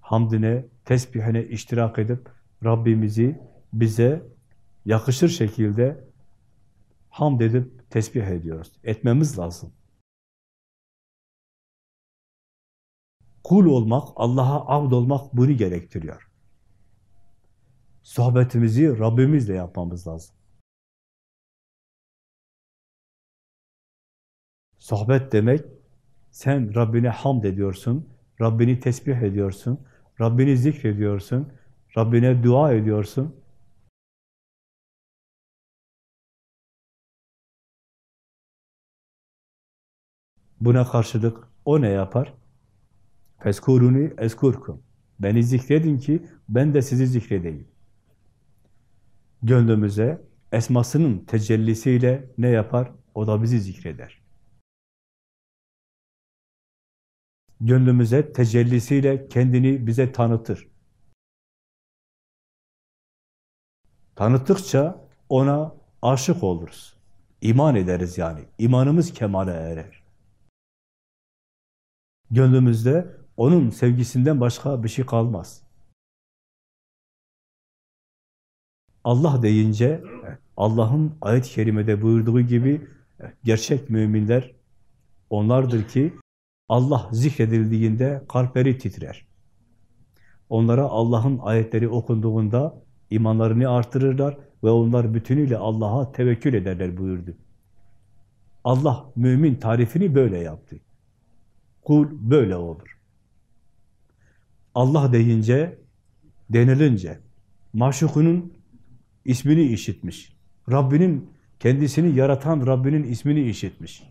hamdine, tesbihine iştirak edip Rabbimizi bize yakışır şekilde hamd edip tesbih ediyoruz. Etmemiz lazım. Kul olmak, Allah'a abd olmak bunu gerektiriyor. Sohbetimizi Rabbimizle yapmamız lazım. Sohbet demek, sen Rabbine hamd ediyorsun, Rabbini tesbih ediyorsun, Rabbini zikrediyorsun, Rabbine dua ediyorsun. Buna karşılık o ne yapar? Feskuruni eskurkum. Beni zikredin ki ben de sizi zikredeyim. Gönlümüze esmasının tecellisiyle ne yapar? O da bizi zikreder. Gönlümüze tecellisiyle kendini bize tanıtır. Tanıttıkça ona aşık oluruz. İman ederiz yani. İmanımız kemale erer. Gönlümüzde onun sevgisinden başka bir şey kalmaz. Allah deyince Allah'ın ayet-i kerimede buyurduğu gibi gerçek müminler onlardır ki Allah zikredildiğinde kalpleri titrer. Onlara Allah'ın ayetleri okunduğunda imanlarını artırırlar ve onlar bütünüyle Allah'a tevekkül ederler buyurdu. Allah mümin tarifini böyle yaptı. Kul böyle olur. Allah deyince, denilince, maşukunun ismini işitmiş. Rabbinin, kendisini yaratan Rabbinin ismini işitmiş.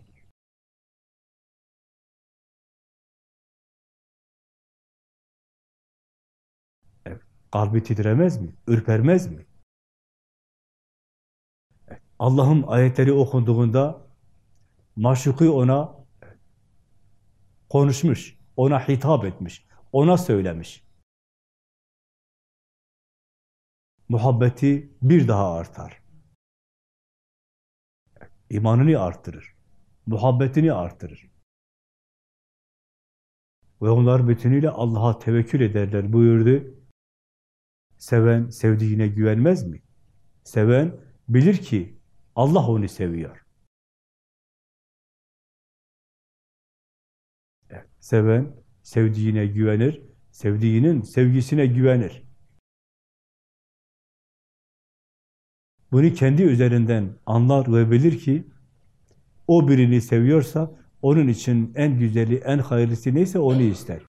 Kalbi titremez mi? Ürpermez mi? Evet, Allah'ın ayetleri okunduğunda maşuku ona konuşmuş, ona hitap etmiş, ona söylemiş. Muhabbeti bir daha artar. İmanını artırır. Muhabbetini artırır. Ve onlar bütünüyle Allah'a tevekkül ederler buyurdu. Seven sevdiğine güvenmez mi? Seven bilir ki Allah onu seviyor. Seven sevdiğine güvenir, sevdiğinin sevgisine güvenir. Bunu kendi üzerinden anlar ve bilir ki o birini seviyorsa onun için en güzeli, en hayırlısı neyse onu ister.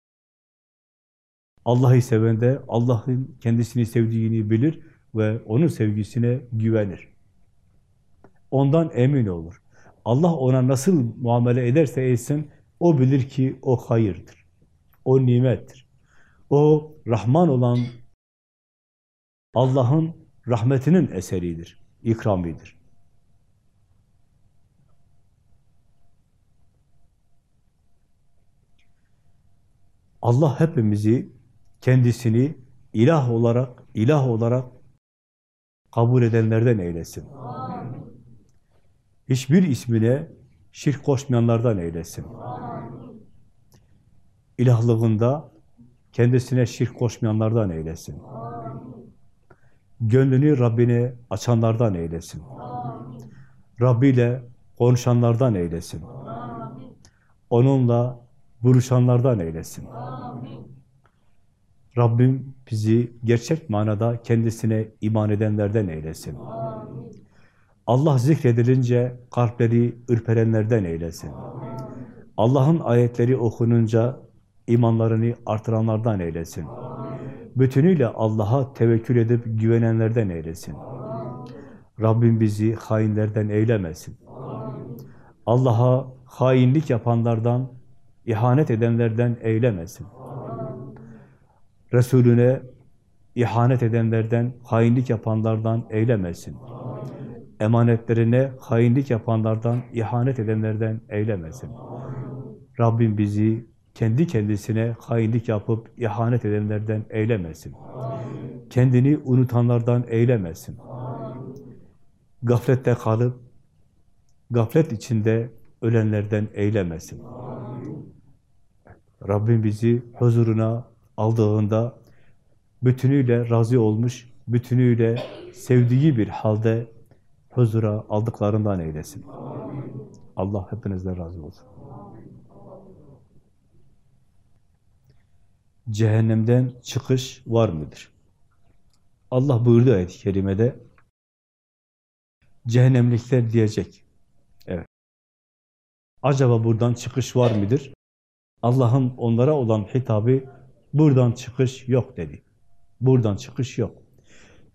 Allah'ı seven de Allah'ın kendisini sevdiğini bilir ve onun sevgisine güvenir. Ondan emin olur. Allah ona nasıl muamele ederse etsin, o bilir ki o hayırdır. O nimettir. O Rahman olan Allah'ın rahmetinin eseridir, ikramidir. Allah hepimizi kendisini ilah olarak, ilah olarak kabul edenlerden eylesin. Hiçbir ismine şirk koşmayanlardan eylesin. İlahlığında kendisine şirk koşmayanlardan eylesin. Gönlünü Rabbine açanlardan eylesin. Rabbi ile konuşanlardan eylesin. Onunla buluşanlardan eylesin. Rabbim bizi gerçek manada kendisine iman edenlerden eylesin. Allah zikredilince kalpleri ürperenlerden eylesin. Allah'ın ayetleri okununca imanlarını artıranlardan eylesin. Bütünüyle Allah'a tevekkül edip güvenenlerden eylesin. Rabbim bizi hainlerden eylemesin. Allah'a hainlik yapanlardan, ihanet edenlerden eylemesin. Resulüne ihanet edenlerden, hainlik yapanlardan eylemesin. Emanetlerine hainlik yapanlardan, ihanet edenlerden eylemesin. Rabbim bizi kendi kendisine hainlik yapıp ihanet edenlerden eylemesin. Kendini unutanlardan eylemesin. Gaflette kalıp, gaflet içinde ölenlerden eylemesin. Rabbim bizi huzuruna aldığında bütünüyle razı olmuş, bütünüyle sevdiği bir halde huzura aldıklarından eylesin. Allah hepinizden razı olsun. Cehennemden çıkış var mıdır? Allah buyurdu ayet-i kerimede cehennemlikler diyecek. Evet. Acaba buradan çıkış var mıdır? Allah'ın onlara olan hitabı buradan çıkış yok dedi. Buradan çıkış yok.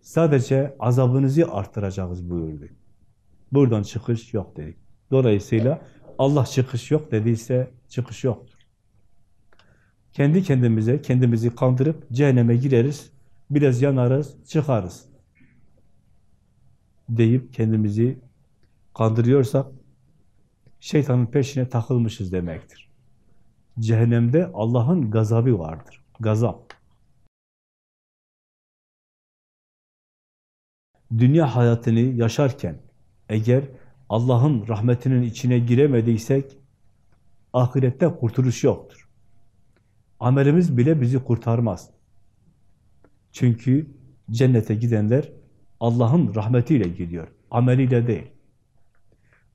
Sadece azabınızı artıracağız buyurdu. Buradan çıkış yok dedi. Dolayısıyla Allah çıkış yok dediyse çıkış yoktur. Kendi kendimize, kendimizi kandırıp cehenneme gireriz, biraz yanarız, çıkarız. Deyip kendimizi kandırıyorsak şeytanın peşine takılmışız demektir. Cehennemde Allah'ın gazabı vardır. Gazap. Dünya hayatını yaşarken eğer Allah'ın rahmetinin içine giremediysek ahirette kurtuluş yoktur. Amelimiz bile bizi kurtarmaz. Çünkü cennete gidenler Allah'ın rahmetiyle gidiyor, ameliyle değil.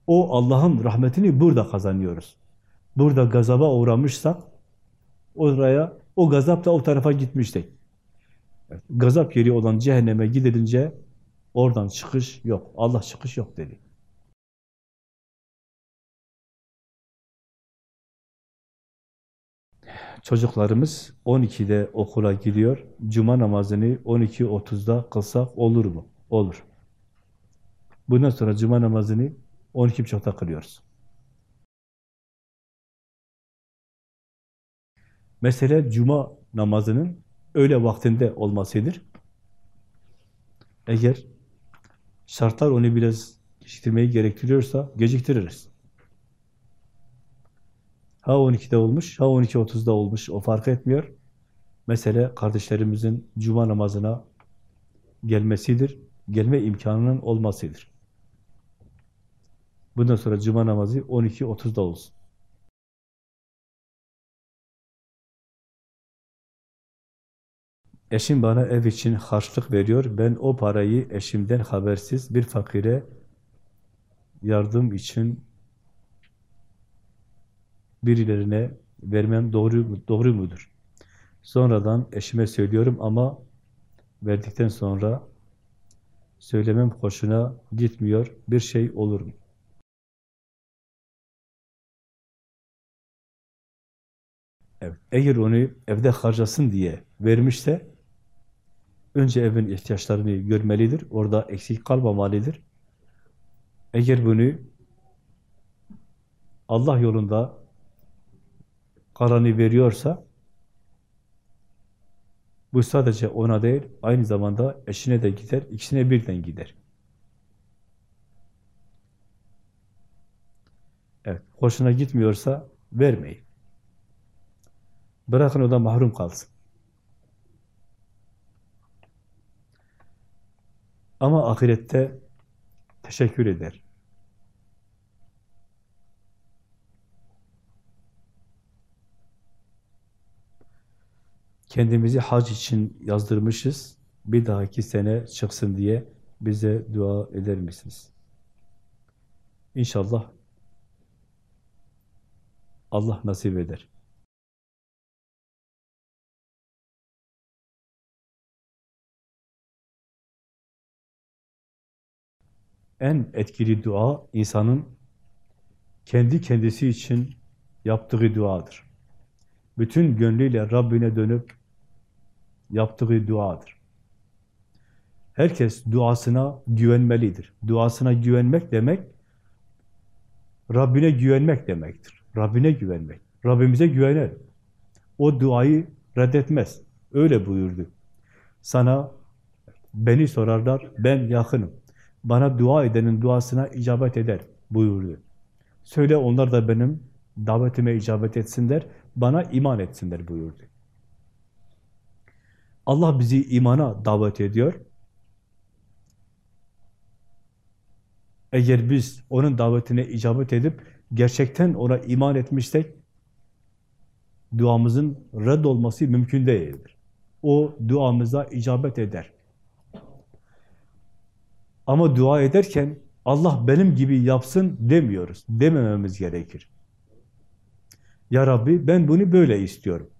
O Allah'ın rahmetini burada kazanıyoruz. Burada gazaba uğramışsak oraya, o gazap da o tarafa gitmiştik. Gazap yeri olan cehenneme gidilince oradan çıkış yok. Allah çıkış yok dedi. Çocuklarımız 12'de okula gidiyor. Cuma namazını 12.30'da kılsak olur mu? Olur. Bundan sonra cuma namazını 12.30'da kılıyoruz. Mesele cuma namazının öğle vaktinde olmasıdır. Eğer şartlar onu biraz geciktirmeyi gerektiriyorsa geciktiririz. Ha 12'de olmuş, ha 12.30'da olmuş. O fark etmiyor. Mesele kardeşlerimizin cuma namazına gelmesidir. Gelme imkanının olmasıdır. Bundan sonra cuma namazı 12.30'da olsun. Eşim bana ev için harçlık veriyor. Ben o parayı eşimden habersiz bir fakire yardım için birilerine vermem doğru doğru mudur? Sonradan eşime söylüyorum ama verdikten sonra söylemem hoşuna gitmiyor. Bir şey olur mu? Evet. Eğer onu evde harcasın diye vermişse önce evin ihtiyaçlarını görmelidir. Orada eksik kalmamalıdır. Eğer bunu Allah yolunda kalanı veriyorsa bu sadece ona değil, aynı zamanda eşine de gider, ikisine birden gider. Evet, hoşuna gitmiyorsa vermeyin. Bırakın o da mahrum kalsın. Ama ahirette teşekkür eder. Kendimizi hac için yazdırmışız. Bir dahaki sene çıksın diye bize dua eder misiniz? İnşallah Allah nasip eder. En etkili dua insanın kendi kendisi için yaptığı duadır. Bütün gönlüyle Rabbine dönüp yaptığı duadır. Herkes duasına güvenmelidir. Duasına güvenmek demek, Rabbine güvenmek demektir. Rabbine güvenmek. Rabbimize güvener. O duayı reddetmez. Öyle buyurdu. Sana beni sorarlar, ben yakınım. Bana dua edenin duasına icabet eder buyurdu. Söyle onlar da benim davetime icabet etsinler, bana iman etsinler buyurdu. Allah bizi imana davet ediyor. Eğer biz onun davetine icabet edip gerçekten ona iman etmişsek duamızın reddolması mümkün değildir. O duamıza icabet eder. Ama dua ederken Allah benim gibi yapsın demiyoruz. Demememiz gerekir. Ya Rabbi ben bunu böyle istiyorum.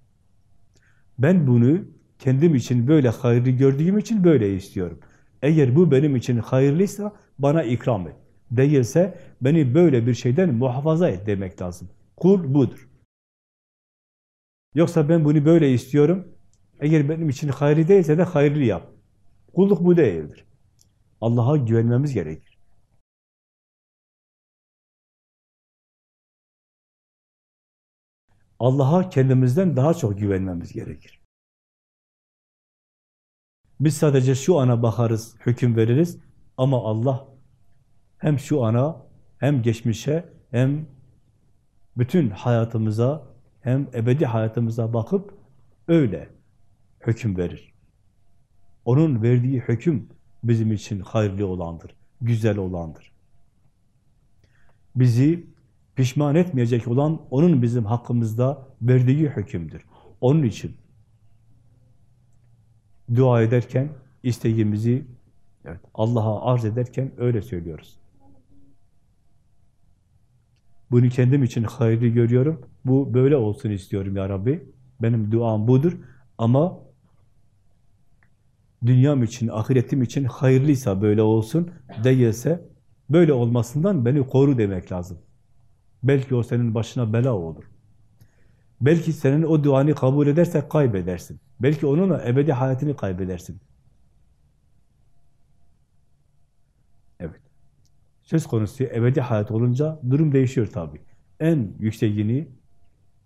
Ben bunu kendim için böyle hayırlı gördüğüm için böyle istiyorum. Eğer bu benim için hayırlıysa bana ikram et. Değilse beni böyle bir şeyden muhafaza et demek lazım. Kul budur. Yoksa ben bunu böyle istiyorum. Eğer benim için hayırlı değilse de hayırlı yap. Kulluk bu değildir. Allah'a güvenmemiz gerekir. Allah'a kendimizden daha çok güvenmemiz gerekir. Biz sadece şu ana bakarız, hüküm veririz ama Allah hem şu ana hem geçmişe hem bütün hayatımıza hem ebedi hayatımıza bakıp öyle hüküm verir. Onun verdiği hüküm bizim için hayırlı olandır, güzel olandır. Bizi pişman etmeyecek olan onun bizim hakkımızda verdiği hükümdür. Onun için dua ederken isteğimizi evet, Allah'a arz ederken öyle söylüyoruz. Bunu kendim için hayırlı görüyorum. Bu böyle olsun istiyorum ya Rabbi. Benim duam budur. Ama dünyam için, ahiretim için hayırlıysa böyle olsun, değilse böyle olmasından beni koru demek lazım. Belki o senin başına bela olur. Belki senin o duanı kabul ederse kaybedersin. Belki onunla ebedi hayatını kaybedersin. Evet. Söz konusu ebedi hayat olunca durum değişiyor tabii. En yükseğini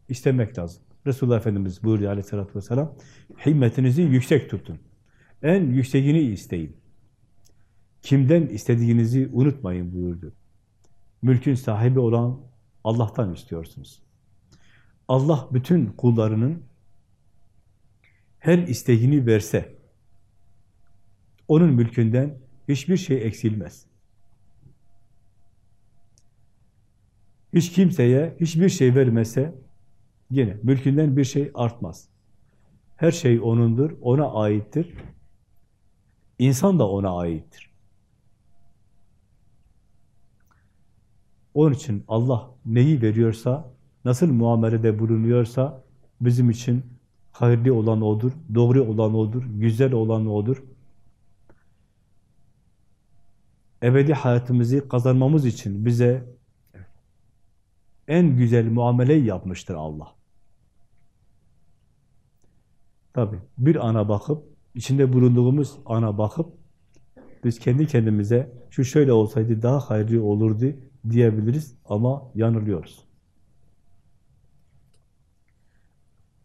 istemek lazım. Resulullah Efendimiz buyuruyor aleyhissalatü vesselam, himmetinizi yüksek tutun. En yükseğini isteyin. Kimden istediğinizi unutmayın buyurdu. Mülkün sahibi olan Allah'tan istiyorsunuz. Allah bütün kullarının her isteğini verse, onun mülkünden hiçbir şey eksilmez. Hiç kimseye hiçbir şey vermese, yine mülkünden bir şey artmaz. Her şey O'nundur, O'na aittir. İnsan da O'na aittir. Onun için Allah neyi veriyorsa, nasıl muamelede bulunuyorsa, bizim için hayırlı olan O'dur, doğru olan O'dur, güzel olan O'dur. Ebedi hayatımızı kazanmamız için bize en güzel muameleyi yapmıştır Allah. Tabi bir ana bakıp, içinde bulunduğumuz ana bakıp, biz kendi kendimize şu şöyle olsaydı daha hayırlı olurdu diyebiliriz ama yanılıyoruz.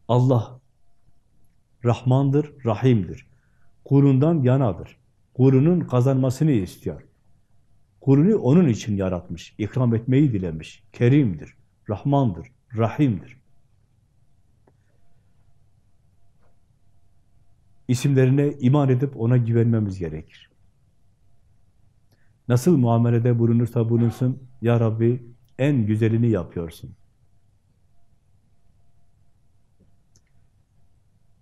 Allah Rahmandır, Rahim'dir. Kulundan yanadır. Kulunun kazanmasını istiyor. Kulunu onun için yaratmış, ikram etmeyi dilemiş. Kerim'dir, Rahmandır, Rahim'dir. İsimlerine iman edip ona güvenmemiz gerekir. Nasıl muamelede bulunursa bulunsun, Ya Rabbi en güzelini yapıyorsun.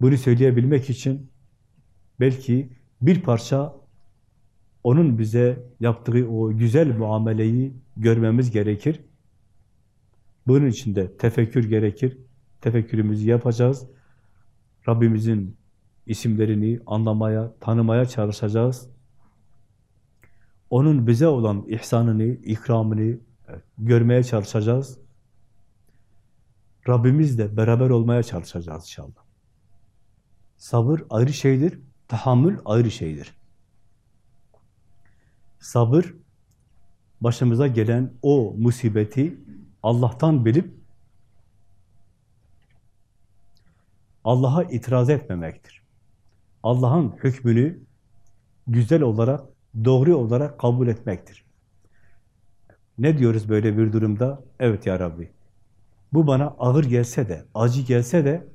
Bunu söyleyebilmek için belki bir parça onun bize yaptığı o güzel muameleyi görmemiz gerekir. Bunun için de tefekkür gerekir. Tefekkürümüzü yapacağız. Rabbimizin isimlerini anlamaya, tanımaya çalışacağız. Onun bize olan ihsanını, ikramını görmeye çalışacağız. Rabbimizle beraber olmaya çalışacağız inşallah. Sabır ayrı şeydir, tahammül ayrı şeydir. Sabır, başımıza gelen o musibeti Allah'tan bilip Allah'a itiraz etmemektir. Allah'ın hükmünü güzel olarak, doğru olarak kabul etmektir. Ne diyoruz böyle bir durumda? Evet ya Rabbi, bu bana ağır gelse de, acı gelse de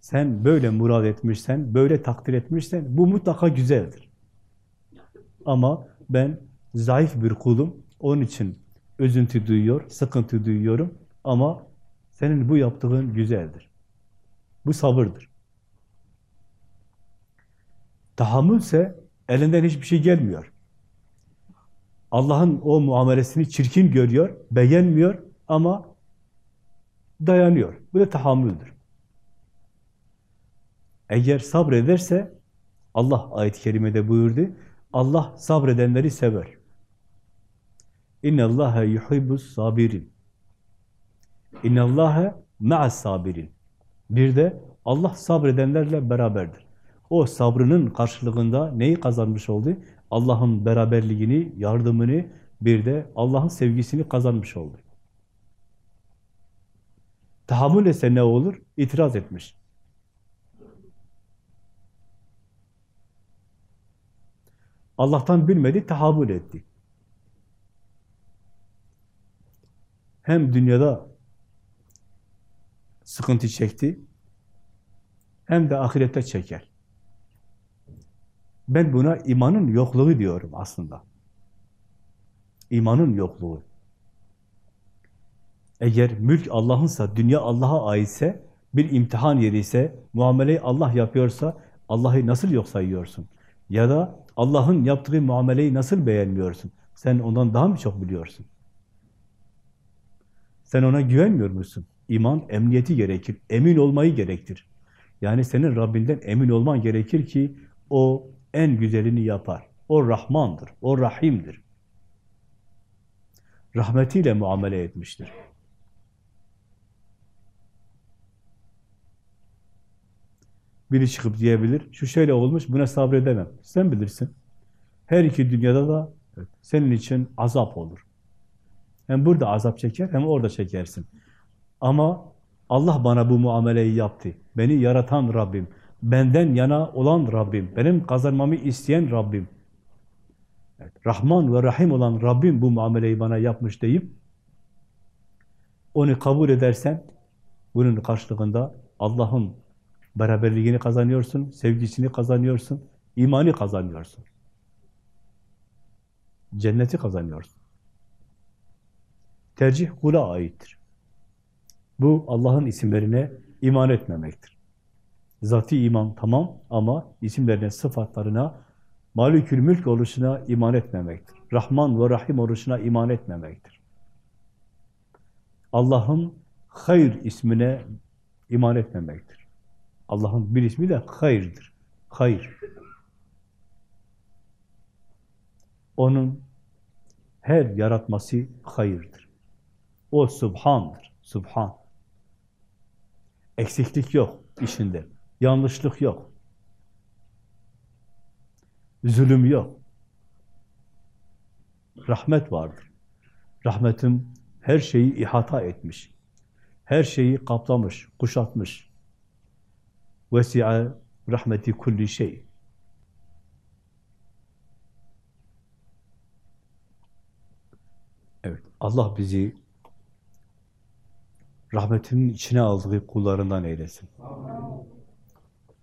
sen böyle murad etmişsen, böyle takdir etmişsen bu mutlaka güzeldir. Ama ben zayıf bir kulum, onun için üzüntü duyuyor, sıkıntı duyuyorum ama senin bu yaptığın güzeldir. Bu sabırdır. Tahammülse elinden hiçbir şey gelmiyor. Allah'ın o muamelesini çirkin görüyor, beğenmiyor ama dayanıyor. Bu da tahammüldür. Eğer sabrederse, Allah ayet-i kerimede buyurdu, Allah sabredenleri sever. İnne Allaha yuhibbus sabirin. İnne Allaha ma'as sabirin. Bir de Allah sabredenlerle beraberdir. O sabrının karşılığında neyi kazanmış oldu? Allah'ın beraberliğini, yardımını, bir de Allah'ın sevgisini kazanmış oldu. Tahammül etse ne olur? İtiraz etmiş. Allah'tan bilmedi, tahammül etti. Hem dünyada sıkıntı çekti, hem de ahirette çeker. Ben buna imanın yokluğu diyorum aslında. İmanın yokluğu. Eğer mülk Allah'ınsa, dünya Allah'a aitse, bir imtihan yeri ise, muameleyi Allah yapıyorsa, Allah'ı nasıl yok sayıyorsun? Ya da Allah'ın yaptığı muameleyi nasıl beğenmiyorsun? Sen ondan daha mı çok biliyorsun? Sen ona güvenmiyor musun? İman emniyeti gerekir, emin olmayı gerektir. Yani senin Rabbinden emin olman gerekir ki O en güzelini yapar. O Rahmandır, o Rahim'dir. Rahmetiyle muamele etmiştir. Biri çıkıp diyebilir, şu şöyle olmuş, buna sabredemem. Sen bilirsin. Her iki dünyada da senin için azap olur. Hem burada azap çeker, hem orada çekersin. Ama Allah bana bu muameleyi yaptı. Beni yaratan Rabbim, benden yana olan Rabbim, benim kazanmamı isteyen Rabbim. Evet, Rahman ve Rahim olan Rabbim bu muameleyi bana yapmış deyip onu kabul edersen bunun karşılığında Allah'ın beraberliğini kazanıyorsun, sevgisini kazanıyorsun, imani kazanıyorsun. Cenneti kazanıyorsun. Tercih kula aittir. Bu Allah'ın isimlerine iman etmemektir. Zati iman tamam ama isimlerine, sıfatlarına, malikül mülk oluşuna iman etmemektir. Rahman ve Rahim oluşuna iman etmemektir. Allah'ın hayır ismine iman etmemektir. Allah'ın bir ismi de hayırdır. Hayır. Onun her yaratması hayırdır. O Subhan'dır. Subhan. Eksiklik yok işinde. Yanlışlık yok. Zulüm yok. Rahmet vardır. Rahmetim her şeyi ihata etmiş. Her şeyi kaplamış, kuşatmış. Vesi'a rahmeti kulli şey. Evet, Allah bizi rahmetinin içine aldığı kullarından eylesin.